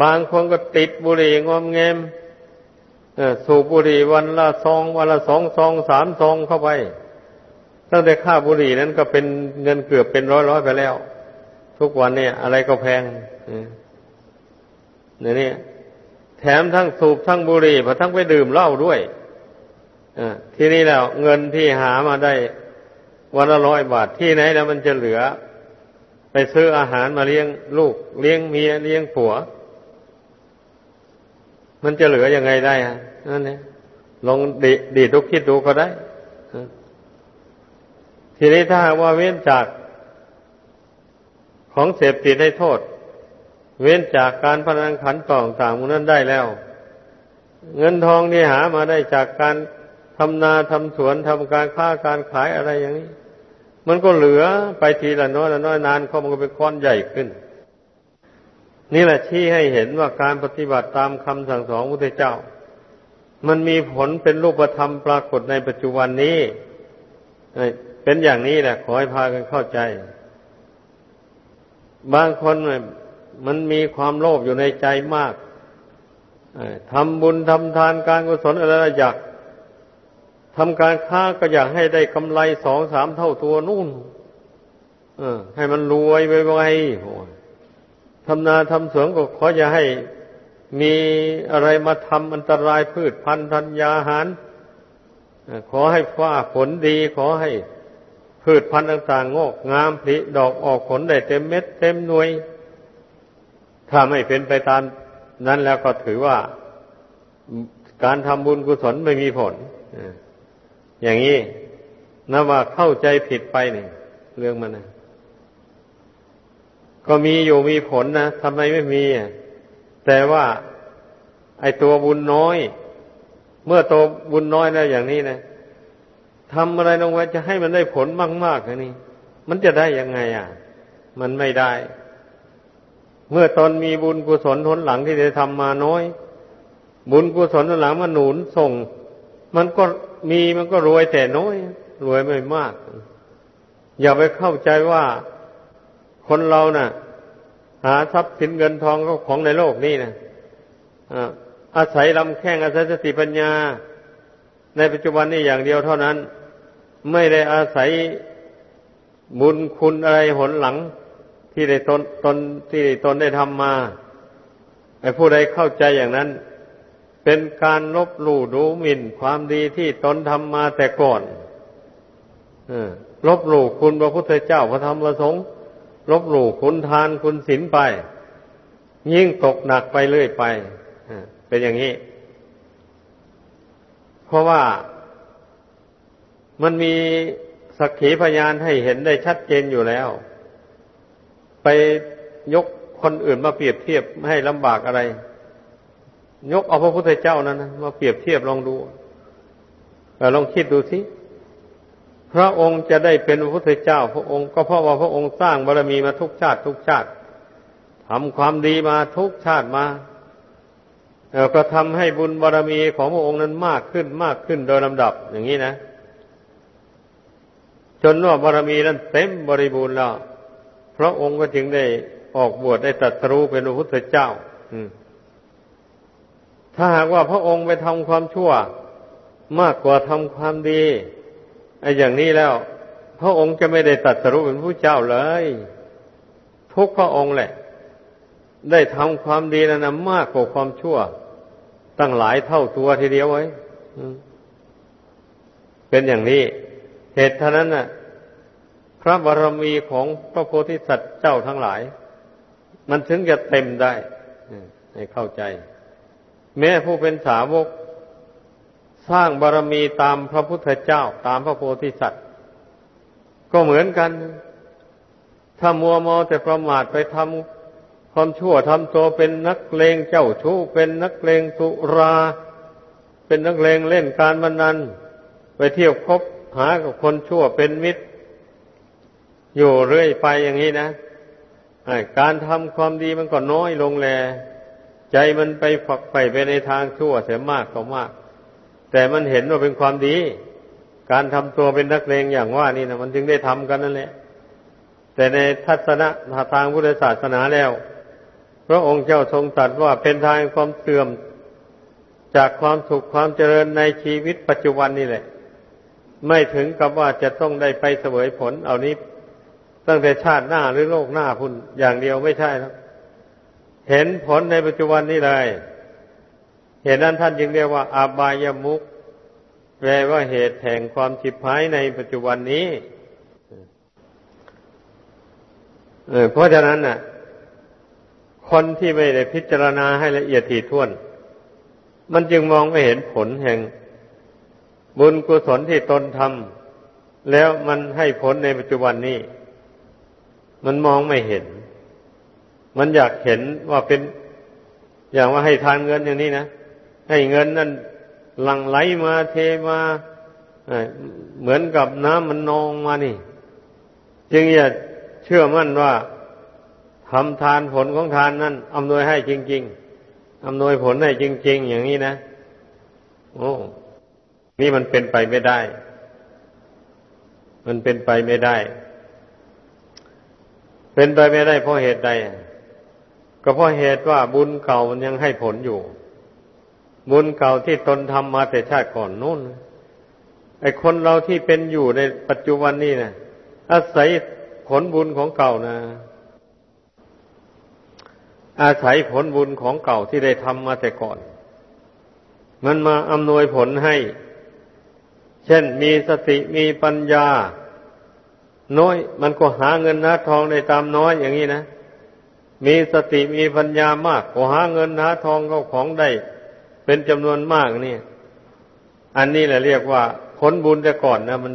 บางคนก็ติดบุหรี่งอมเงมสูบบุหรี่วันละซองวันละสองซองสามซองเข้าไป ตั้งแต่ค่าบุหรี่นั้นก็เป็นเงินเกือบเป็นร้อยร้อยไปแล้ว ทุกวันเนี่ย อะไรก็แพงเนี่ยแถมทั้งสูบทั้งบุหรี่ทั้งไปดื่มเหล้าด้วยทีนี้แล้ว เงินที่หามาได้วันละร้อยบาทที่ไหนแล้วมันจะเหลือ ไปซื้ออาหารมาเลี้ยงลูก เลี้ยงเมียเลี้ยงผัว มันจะเหลือยังไงได้ฮะนั่นเนี่ยลองดีดีทุกคิดดูก็ได้ ทีนี้ถ้าว่าเว้นจากของเสพติดให้โทษ เว้นจากการพนันขันต่องต่างมันนั้นได้แล้ว เงินทองที่หามาได้จากการทำนาทำสวนทำการค้าการขายอะไรอย่างนี้ มันก็เหลือไปทีละน้อยละน้อยนานเขามันก็เป็นก้อนใหญ่ขึ้น นี่แหละชี้ให้เห็นว่าการปฏิบัติตามคำสั่งสอนพระพุทธเจ้า มันมีผลเป็นรูปธรรมปรากฏในปัจจุบันนี้ เป็นอย่างนี้แหละขอให้พากันเข้าใจ บางคนมันมีความโลภอยู่ในใจมากทำบุญทำทานการกุศลอะไรอยากทำการค้าก็อยากให้ได้กำไรสองสามเท่าตัวนู่นให้มันรวยไวๆทำนาทำสวนก็ขออย่าให้มีอะไรมาทำอันตรายพืชพันธุ์ธัญญาหาร ขอให้ฟ้าผลดี ขอให้ พืชพันธุ์ต่างๆ งอกงามผลิดอกออกผลได้เต็มเม็ดเต็มหน่วย ถ้าไม่เป็นไปตามนั้นแล้วก็ถือว่าการทำบุญกุศลไม่มีผล อย่างนี้นะว่าเข้าใจผิดไปเนี่ยเรื่องมันนะก็มีอยู่มีผลนะทำไมไม่มีแต่ว่าไอ้ตัวบุญน้อย เมื่อตัวบุญน้อยแล้วอย่างนี้นะ ทำอะไรลงไว้จะให้มันได้ผลมากๆอันนี้มันจะได้ยังไงอะ มันไม่ได้ เมื่อตอนมีบุญกุศลทนหลังที่ได้ทำมาน้อย บุญกุศลทนหลังมันหนุนส่ง มันก็มีมันก็รวยแต่น้อย รวยไม่มาก อย่าไปเข้าใจว่า คนเรานะ่ะ หาทรัพย์สินเงินทองก็ของในโลกนี้นะอาศัยลำแข้งอาศัยสติปัญญา ในปัจจุบันนี้อย่างเดียวเท่านั้น ไม่ได้อาศัยบุญคุณอะไรหนหลัง ที่ได้ตนตนที่ตนได้ทำมาไอ้ผู้ใดเข้าใจอย่างนั้น เป็นการลบหลู่ดูหมิ่นความดีที่ตนทำมาแต่ก่อนลบหลู่คุณพระพุทธเจ้าพระธรรมพระสงฆ์ลบหลู่คุณทานคุณศีลไป ยิ่งตกหนักไปเรื่อยไปเป็นอย่างนี้ เพราะว่ามันมีสักขีพยานให้เห็นได้ชัดเจนอยู่แล้ว ไปยกคนอื่นมาเปรียบเทียบให้ลำบากอะไร ยกเอาพระพุทธเจ้านั้นมาเปรียบเทียบลองดูลองคิดดูสิพระองค์จะได้เป็นพระพุทธเจ้า พระองค์ก็เพราะว่าพระองค์สร้างบารมีมาทุกชาติทุกชาติทำความดีมาทุกชาติมา แล้วก็ทำให้บุญบารมีของพระองค์นั้นมากขึ้นมากขึ้นโดยลำดับอย่างนี้นะ จนว่าบารมีนั้นเต็มบริบูรณ์แล้วพระองค์ก็จึงได้ออกบวชได้ตรัสรู้เป็นพระพุทธเจ้าถ้าหากว่าพระองค์ไปทำความชั่ว มากกว่าทำความดีไอ้อย่างนี้แล้ว พระองค์จะไม่ได้ตัดสรุปเป็นผู้เจ้าเลย ทุกพระองค์แหละ ได้ทำความดีนั้นมากกว่าความชั่ว ตั้งหลายเท่าตัวทีเดียวไว้เป็นอย่างนี้ เหตุเท่านั้นน่ะ พระบารมีของพระโพธิสัตว์เจ้าทั้งหลาย มันถึงจะเต็มได้ให้เข้าใจ แม้ผู้เป็นสาวก สร้างบารมีตามพระพุทธเจ้า ตามพระโพธิสัตว์ ก็เหมือนกัน ถ้ามัวมอแต่ประมาทไปทำ ความชั่วทำตัวเป็นนักเลงเจ้าชู้เป็นนักเลงสุรา เป็นนักเลงเล่นการบันนันไปเที่ยวคบหากับคนชั่วเป็นมิตร อยู่เรื่อยไปอย่างนี้นะการทำความดีมันก็น้อยลงแล ใจมันไปฝักใฝ่ไปในทางชั่วเสียมากก็มาก แต่มันเห็นว่าเป็นความดี การทำตัวเป็นนักเลงอย่างว่านี่นะมันจึงได้ทำกันนั่นแหละ แต่ในทัศนะทางพุทธศาสนาแล้ว พระองค์เจ้าทรงตรัสว่าเป็นทางความเสื่อมจากความสุขความเจริญในชีวิตปัจจุบันนี่แหละ ไม่ถึงกับว่าจะต้องได้ไปเสวยผลเอานี้ตั้งแต่ชาติหน้าหรือโลกหน้าพุ่นอย่างเดียวไม่ใช่แล้วเห็นผลในปัจจุบันนี้เลยเหตุนั้นท่านจึงเรียกว่า อาบายมุกแปลว่าเหตุแห่งความฉิบหายในปัจจุบันนี้เพราะฉะนั้นน่ะ คนที่ไม่ได้พิจารณาให้ละเอียดถี่ถ้วน มันจึงมองไม่เห็นผลแห่ง บุญกุศลที่ตนทำแล้วมันให้ผลในปัจจุบันนี้ มันมองไม่เห็น มันอยากเห็นว่าเป็น อย่างว่าให้ทานเงินอย่างนี้นะให้เงินนั่นหลั่งไหลมาเทมาเหมือนกับน้ำมันนองมานี่ จึงอย่าเชื่อมั่นว่า ทำทานผลของทานนั้นอำนวยให้จริง ๆอำนวยผลให้จริง ๆ อย่างนี้นะ โอ้ นี่มันเป็นไปไม่ได้ มันเป็นไปไม่ได้ เป็นไปไม่ได้เพราะเหตุใด ก็เพราะเหตุว่าบุญเก่ามันยังให้ผลอยู่ บุญเก่าที่ตนทำมาแต่ชาติก่อนนู้นไอ้คนเราที่เป็นอยู่ในปัจจุบันนี้นะอาศัยผลบุญของเก่านะ อาศัยผลบุญของเก่าที่ได้ทำมาแต่ก่อน มันมาอำนวยผลให้ เช่นมีสติมีปัญญา น้อย มันก็หาเงินหาทองได้ตามน้อยอย่างนี้นะ มีสติมีปัญญามากก็หาเงินหาทองเข้าของได้ เป็นจำนวนมากนี่อันนี้แหละเรียกว่า ผลบุญแต่ก่อนนะมัน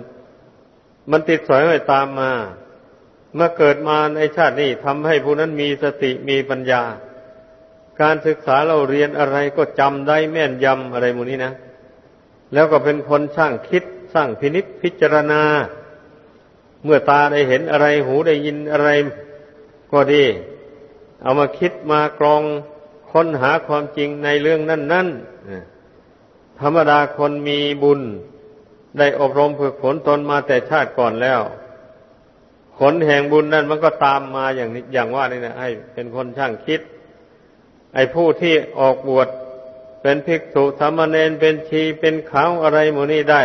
มันติดสอยไปตามมา เมื่อเกิดมาในชาตินี้ทำให้ผู้นั้นมีสติมีปัญญา การศึกษาเราเรียนอะไรก็จำได้แม่นยำอะไรมูนี้นะ แล้วก็เป็นคนช่างคิดสร้างพินิษพิจารณา เมื่อตาได้เห็นอะไรหูได้ยินอะไร ก็ดี เอามาคิดมากรองค้นหาความจริงในเรื่องนั้นๆธรรมดาคนมีบุญ ได้อบรมฝึกฝนตนมาแต่ชาติก่อนแล้ว ผลแห่งบุญนั่นมันก็ตามมาอย่างนี้อย่างว่านี่นะให้เป็นคนช่างคิด ไอ้ผู้ที่ออกบวชเป็นภิกษุสามเณรเป็นชีเป็นขาวอะไรหมดนี้ได้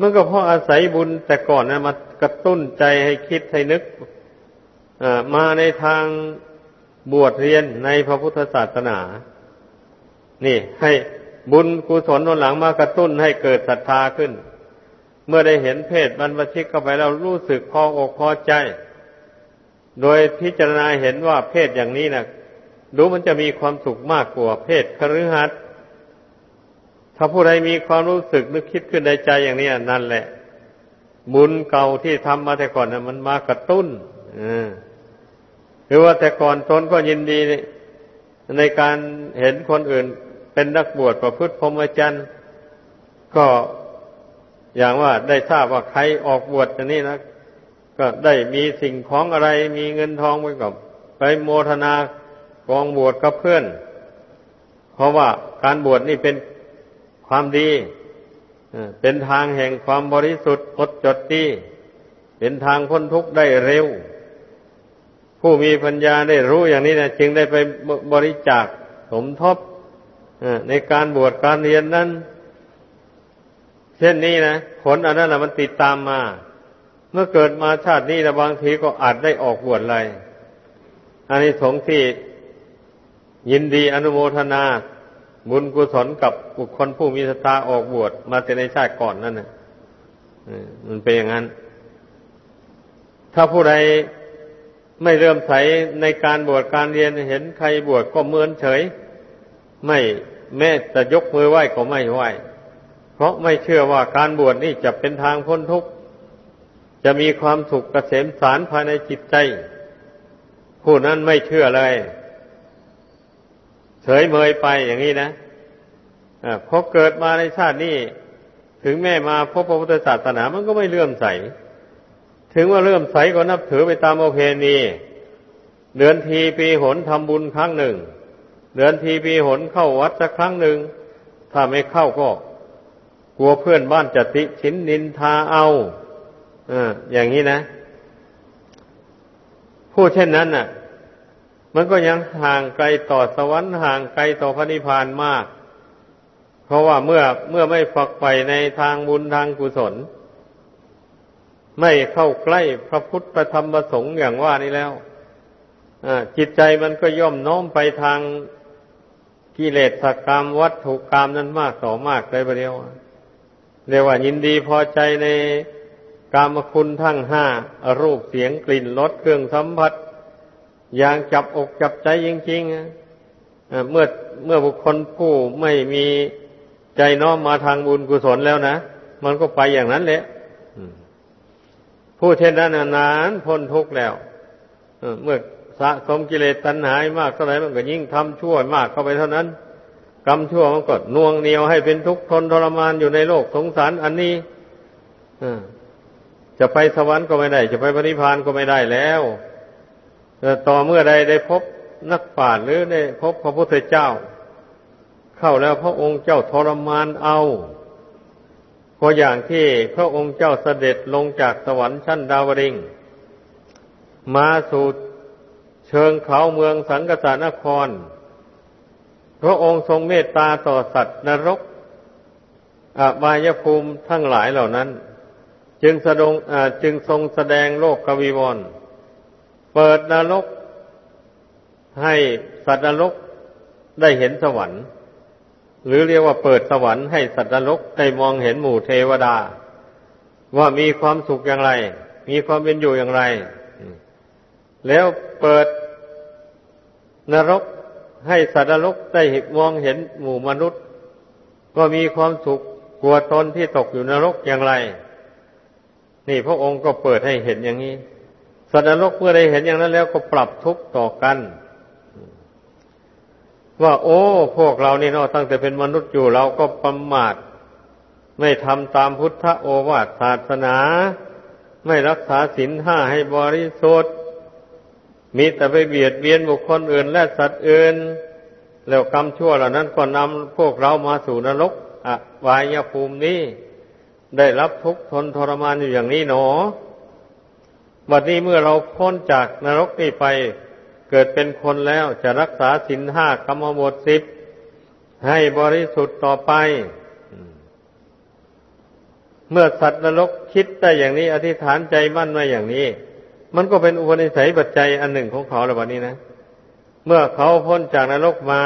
มันก็เพราะอาศัยบุญแต่ก่อนนะมากระตุ้นใจให้คิดให้นึกมาในทางบวชเรียนในพระพุทธศาสนา นี่ ให้บุญกุศลนหลังมากระตุ้นให้เกิดศรัทธาขึ้น เมื่อได้เห็นเพศบรรพชิกเข้าไปแล้วรู้สึกพออกพอใจ โดยพิจารณาเห็นว่าเพศอย่างนี้นะดูมันจะมีความสุขมากกว่าเพศคฤหัสถ์ถ้าผู้ใดมีความรู้สึกนึกคิดขึ้นในใจอย่างนี้นั่นแหละ บุญเก่าที่ทำมาแต่ก่อนนะมันมากระตุ้นหรือว่าแต่ก่อนตนก็ยินดีในการเห็นคนอื่นเป็นนักบวชประพฤติพรหมจรรย์ก็ อย่างว่าได้ทราบว่าใครออกบวชอย่างนี้นะก็ได้มีสิ่งของอะไรมีเงินทองไปกับไปโมทนากองบวชกับเพื่อน เพราะว่าการบวชนี่เป็นความดีเป็นทางแห่งความบริสุทธิ์อดจดดีเป็นทางพ้นทุกข์ได้เร็ว ผู้มีปัญญาได้รู้อย่างนี้นะจึงได้ไปบริจาคสมทบในการบวชการเรียนนั้น ช่นนี้นะผลอันนั้นแหละมันติดตามมา เมื่อเกิดมาชาตินี้นะบางทีก็อาจได้ออกบวชเลยอันนี้สงที่ยินดีอนุโมทนา บุญกุศลกับบุคคลผู้มีศรัทธาออกบวชมาแต่ในชาติก่อนนั่นนะมันเป็นอย่างนั้น ถ้าผู้ใดไม่เริ่มใสในการบวชการเรียนเห็นใครบวชก็เมินเฉย ไม่แม้จะยกมือไหว้ก็ไม่ไหว้ เพราะไม่เชื่อว่าการบวชนี่จะเป็นทางพ้นทุกข์ จะมีความสุขเกษมสารภายในจิตใจ ผู้นั้นไม่เชื่อเลย เฉยเมยไปอย่างนี้นะพอเกิดมาในชาตินี้ถึงแม่มาพบพระพุทธศาสนามันก็ไม่เลื่อมใส ถึงว่าเลื่อมใสก็นับถือไปตามโอเพณีเดือนทีปีหนทำบุญครั้งหนึ่ง เดือนทีปีหนเข้าวัดสักครั้งหนึ่ง ถ้าไม่เข้าก็ กลัวเพื่อนบ้านจะติชินนินทาเอาออย่างนี้นะ ผู้เช่นนั้นน่ะ มันก็ยังห่างไกลต่อสวรรค์ห่างไกลต่อพระนิพพานมาก เพราะว่าเมื่อเมื่อไม่ฝักใฝ่ในทางบุญทางกุศล ไม่เข้าใกล้พระพุทธพระธรรมพระสงฆ์อย่างว่านี้แล้วจิตใจมันก็ย่อมน้อมไปทางกิเลสกรรมวัตถุกรรมนั้นมากต่อมากเลยประเดียว เรียกว่ายินดีพอใจในกามคุณทั้งห้ารูปเสียงกลิ่นรสเครื่องสัมผัส อย่างจับอกจับใจจริงๆเมื่อเมื่อบุคคลผู้ไม่มีใจน้อมมาทางบุญกุศลแล้วนะมันก็ไปอย่างนั้นแหละผู้เช่นนั้นนานพ้นทุกข์แล้วเมื่อสะสมกิเลสตัณหามากเท่าไหร่มันก็ยิ่งทำชั่วมากเข้าไปเท่านั้น กรรมชั่วมันก็น่วงเหนียวให้เป็นทุกข์ทนทรมานอยู่ในโลกสงสารอันนี้จะไปสวรรค์ก็ไม่ได้ จะไปปฏิพานก็ไม่ได้แล้วแต่ต่อเมื่อใดได้พบนักปราชญ์หรือได้พบพระพุทธเจ้า เข้าแล้วพระองค์เจ้าทรมานเอาพออย่างที่พระองค์เจ้าเสด็จลงจากสวรรค์ชั้นดาวดึงมาสู่เชิงเขาเมืองสังกษานคร พระองค์ทรงเมตตาต่อสัตว์นรกอบายภูมิทั้งหลายเหล่านั้น จึงสดงจึงทรงแสดงโลกกวีวรเปิดนรก ให้สัตว์นรกได้เห็นสวรรค์ หรือเรียกว่าเปิดสวรรค์ให้สัตว์นรกได้มองเห็นหมู่เทวดา ว่ามีความสุขอย่างไร มีความเป็นอยู่อย่างไร แล้วเปิดนรก ให้สัตว์นรกได้มองเห็นหมู่มนุษย์ ก็มีความสุขกลัวตนที่ตกอยู่นรกอย่างไร นี่พระองค์ก็เปิดให้เห็นอย่างนี้ สัตว์นรกเมื่อได้เห็นอย่างนั้นแล้วก็ปรับทุกข์ต่อกัน ว่าโอ้พวกเรานี่เนาะตั้งแต่เป็นมนุษย์อยู่เราก็ประมาทไม่ทำตามพุทธโอวาทศาสนา ไม่รักษาศีลห้าให้บริสุทธิ์ มีแต่ไปเบียดเบียนบุคคลอื่น และสัตว์อื่น แล้วกรรมชั่วเหล่านั้นก็นำพวกเรามาสู่นรกอวายภูมินี้ ได้รับทุกข์ทนทรมานอยู่อย่างนี้หนอบัดนี้เมื่อเราพ้นจากนรกนี้ไป เกิดเป็นคนแล้วจะรักษาศีลห้ากรรมบทสิบให้บริสุทธิ์ต่อไป เมื่อสัตว์นรกคิดได้อย่างนี้ อธิษฐานใจมั่นไว้อย่างนี้ มันก็เป็นอุปนิสัยปัจจัยอันหนึ่งของเขาแล้ววันนี้นะ เมื่อเขาพ้นจากนรกมา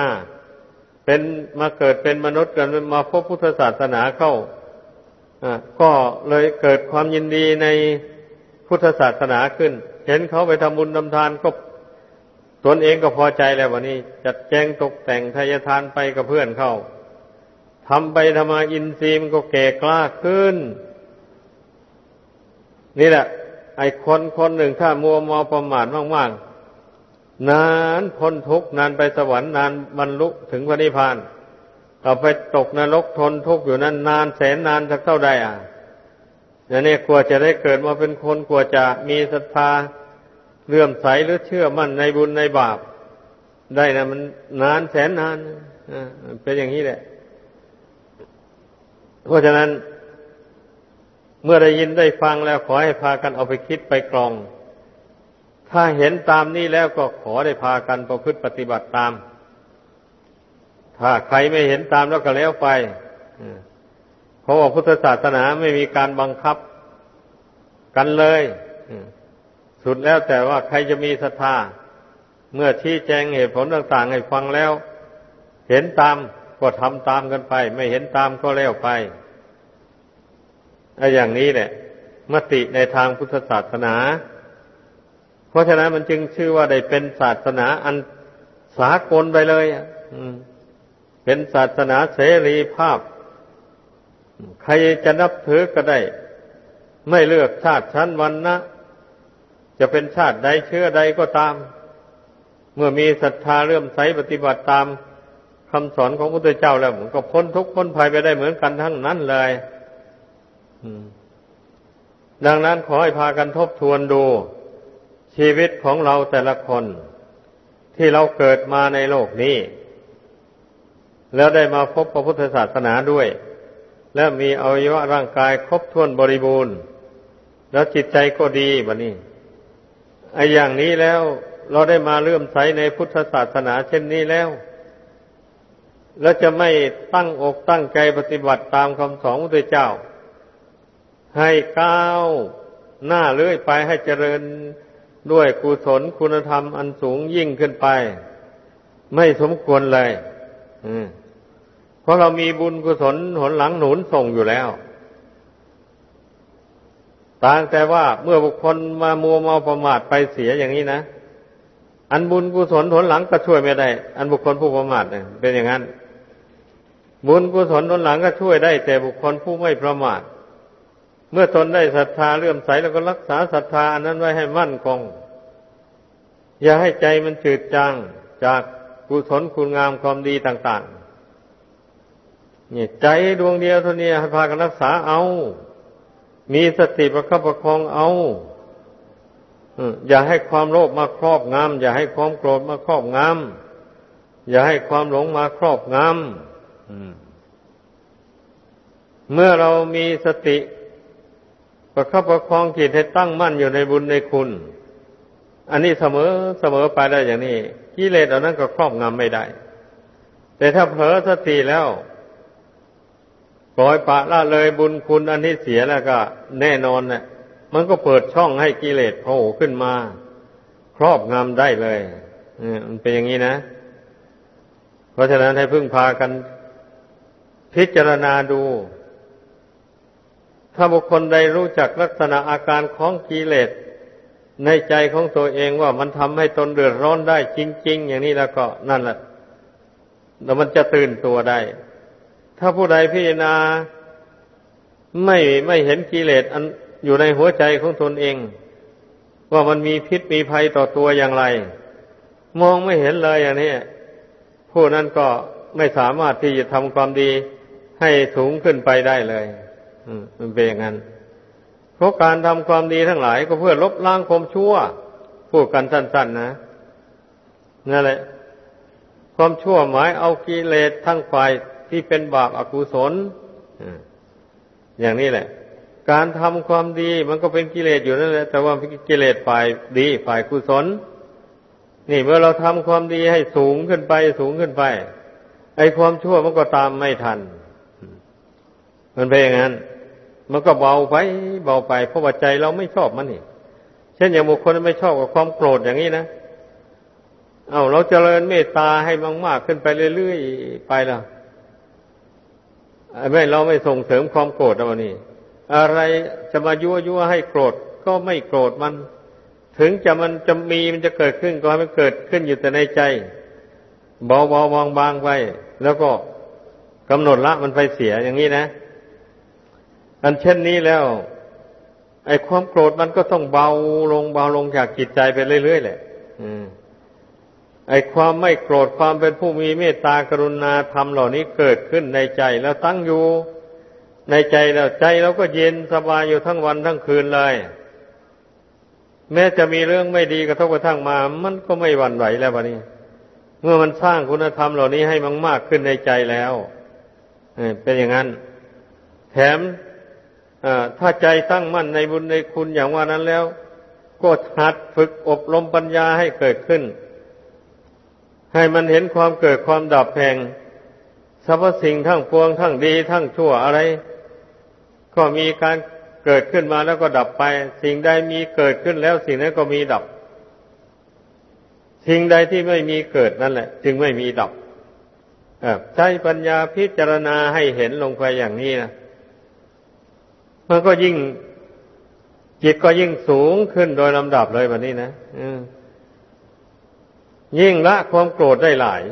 เป็นมาเกิดเป็นมนุษย์กันมาพบพุทธศาสนาเข้าก็เลยเกิดความยินดีในพุทธศาสนาขึ้น เห็นเขาไปทำบุญทำทานก็ตนเองก็พอใจแล้ววันนี้ จัดแจงตกแต่งทายทานไปกับเพื่อนเข้าทำไปทำมาอินทรีย์มันก็แก่กล้าขึ้น นี่แหละ ไอ้คนคนหนึ่งถ้ามัวมอประมาทมากๆ นานพ้นทุกนานไปสวรรค์นานบรรลุถึงพระนิพพานเอาไปตกนรกทนทุกข์อยู่นั้นนานแสนนานสักเท่าใดอะอย่างนี้กลัวจะได้เกิดมาเป็นคนกลัวจะมีศรัทธาเลื่อมใสหรือเชื่อมั่นในบุญในบาป ได้นะมันนานแสนนานอ่าเป็นอย่างนี้แหละ เพราะฉะนั้น เมื่อได้ยินได้ฟังแล้วขอให้พากันเอาไปคิดไปกรอง ถ้าเห็นตามนี้แล้วก็ขอได้พากันประพฤติปฏิบัติตาม ถ้าใครไม่เห็นตามแล้วก็แล้วไปเพราะว่าพุทธศาสนาไม่มีการบังคับกันเลย สุดแล้วแต่ว่าใครจะมีศรัทธา เมื่อชี้แจงเหตุผลต่างๆให้ฟังแล้ว เห็นตามก็ทำตามกันไป ไม่เห็นตามก็แล้วไป ไอ้อย่างนี้แหละ มติในทางพุทธศาสนา เพราะฉะนั้นมันจึงชื่อว่าได้เป็นศาสนาอันสากลไปเลยเป็นศาสนาเสรีภาพ ใครจะนับถือก็ได้ ไม่เลือกชาติชั้นวันนะ จะเป็นชาติใดเชื้อใดก็ตาม เมื่อมีศรัทธาเรื่มใสปฏิบัติตามคำสอนของพระพุทธเจ้าแล้วมันก็พ้นทุกข์พ้นภัยไปได้เหมือนกันทั้งนั้นเลย ดังนั้นขอให้พากันทบทวนดู ชีวิตของเราแต่ละคน ที่เราเกิดมาในโลกนี้ แล้วได้มาพบพระพุทธศาสนาด้วย และมีอวัยวะร่างกายครบถ้วนบริบูรณ์ แล้วจิตใจก็ดีบะนี้ไอ้อย่างนี้แล้วเราได้มาเลื่อมใสในพุทธศาสนาเช่นนี้แล้ว แล้วจะไม่ตั้งอกตั้งใจปฏิบัติตามคำสอนพระพุทธเจ้า ให้ก้าวหน้าเลื่อยไปให้เจริญด้วยกุศลคุณธรรมอันสูงยิ่งขึ้นไป ไม่สมควรเลยเพราะเรามีบุญกุศลหนหลังหนุนส่งอยู่แล้วต่างแต่ว่าเมื่อบุคคลมามัวเมาประมาทไปเสียอย่างนี้นะอันบุญกุศลหนหลังก็ช่วยไม่ได้ อันบุคคลผู้ประมาทเนี่ยเป็นอย่างนั้น บุญกุศลหนหลังก็ช่วยได้ แต่บุคคลผู้ไม่ประมาท เมื่อตนได้ศรัทธาเลื่อมใสแล้วก็รักษาศรัทธาอันนั้นไว้ให้มั่นคง อย่าให้ใจมันจืดจางจากกุศลคุณงามความดีต่างๆนี่ใจดวงเดียวเท่านี้ให้พากันรักษาเอา มีสติประคับประคองเอาอย่าให้ความโลภมาครอบงำอย่าให้ความโกรธมาครอบงำอย่าให้ความหลงมาครอบงำเมื่อเรามีสติ ประคับประคองจิตให้ตั้งมั่นอยู่ในบุญในคุณ อันนี้เสมอเสมอไปได้อย่างนี้กิเลสเหล่านั้นก็ครอบงำไม่ได้ แต่ถ้าเผลอสติแล้วปล่อยปะละเลยบุญคุณอันที่เสียแล้วก็ แน่นอนนะ่ะมันก็เปิดช่องให้กิเลสโผล่ขึ้นมา ครอบงำได้เลยมันเป็นอย่างนี้นะ เพราะฉะนั้นให้พึ่งพากัน พิจารณาดู ถ้าบุคคลใดรู้จักลักษณะอาการของกิเลสในใจของตัวเองว่ามันทำให้ตนเดือดร้อนได้จริง ๆ อย่างนี้แล้วก็นั่นแหละแล้วมันจะตื่นตัวได้ ถ้าผู้ใดพิจารณาไม่ไม่เห็นกิเลสอันอยู่ในหัวใจของตนเอง ว่ามันมีพิษมีภัยต่อตัวอย่างไร มองไม่เห็นเลยอย่างนี้ผู้นั้นก็ไม่สามารถที่จะทำความดีให้สูงขึ้นไปได้เลย มันเป็นอย่างนั้นเพราะการทำความดีทั้งหลายก็เพื่อลบล้างความชั่ว พูดกันสั้น ๆ นะนั่นแหละ ความชั่วหมายเอากิเลสทั้งฝ่ายที่เป็นบาปอากุศลอย่างนี้แหละ การทำความดีมันก็เป็นกิเลสอยู่นั่นแหละ แต่ว่ากิเลสฝ่ายดีฝ่ายกุศล นี่เมื่อเราทำความดีให้สูงขึ้นไป สูงขึ้นไป ไอ้ความชั่วมันก็ตามไม่ทัน มันเป็นอย่างนั้น มันก็เบาไปเบาไป เพราะว่าใจเราไม่ชอบมันนี่เช่นอย่างบุคคลไม่ชอบกับความโกรธอย่างนี้นะเอาเราจเจริญเมตตาให้มากๆขึ้นไปเรื่อยๆไปล้วไม่เราไม่ส่งเสริมความโกรธเอานี่อะไรจะมายั่วยั่วให้โกรธก็ไม่โกรธมัน ถึงจะมันจะมีมันจะเกิดขึ้นก็ให้มันเกิดขึ้นอยู่แต่ในใจ เบาเบางบางไป แล้วก็กำหนดละมันไปเสียอย่างนี้นะ อันเช่นนี้แล้ว ไอ้ความโกรธมันก็ต้องเบาลงเบาลงจากจิตใจไปเรื่อยๆแหละอืมไอ้ความไม่โกรธความเป็นผู้มีเมตตากรุณาธรรมเหล่านี้เกิดขึ้นในใจแล้วตั้งอยู่ ในใจแล้วใจเราก็เย็นสบายอยู่ทั้งวันทั้งคืนเลย แม้จะมีเรื่องไม่ดีกระทบกระทั่งมา มันก็ไม่หวั่นไหวแล้ววะนี้ เมื่อมันสร้างคุณธรรมเหล่านี้ให้มันมากขึ้นในใจแล้วเป็นอย่างนั้น แถม ถ้าใจตั้งมั่นในบุญในคุณอย่างว่านั้นแล้ว ก็หัดฝึกอบรมปัญญาให้เกิดขึ้น ให้มันเห็นความเกิดความดับแห่งสรรพสิ่งทั้งปวงทั้งดีทั้งชั่วอะไร ก็มีการเกิดขึ้นมาแล้วก็ดับไป สิ่งใดมีเกิดขึ้นแล้วสิ่งนั้นก็มีดับ สิ่งใดที่ไม่มีเกิดนั่นแหละ จึงไม่มีดับใช้ปัญญาพิจารณาให้เห็นลงไปอย่างนี้นะ มันก็ยิ่ง จิตก็ยิ่งสูงขึ้นโดยลำดับเลยแบบนี้นะยิ่งละความโกรธได้หลาย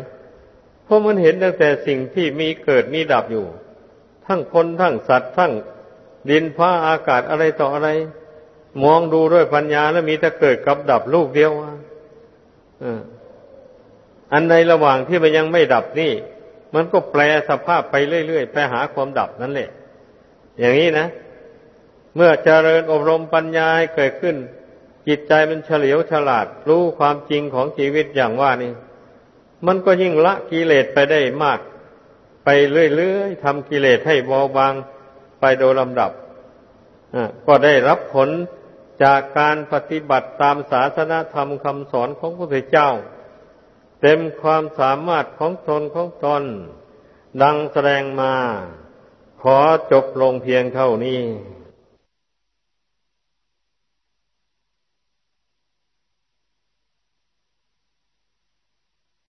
เพราะมันเห็นตั้งแต่สิ่งที่มีเกิดมีดับอยู่ ทั้งคนทั้งสัตว์ ทั้งดินฟ้าอากาศอะไรต่ออะไร มองดูด้วยปัญญาแล้วมีแต่เกิดกับดับลูกเดียวอันในระหว่างที่มันยังไม่ดับนี่ มันก็แปลสภาพไปเรื่อยๆ ไปหาความดับนั่นแหละ อย่างนี้นะ เมื่อเจริญอบรมปัญญาให้เกิดขึ้น จิตใจมันเฉลียวฉลาด รู้ความจริงของชีวิตอย่างว่านี่ มันก็ยิ่งละกิเลสไปได้มาก ไปเรื่อยๆทำกิเลสให้เบาบางไปโดยลำดับก็ได้รับผลจากการปฏิบัติตามศาสนาธรรมคำสอนของพระพุทธเจ้า เต็มความสามารถของตนของตนดังแสดงมา ขอจบลงเพียงเท่านี้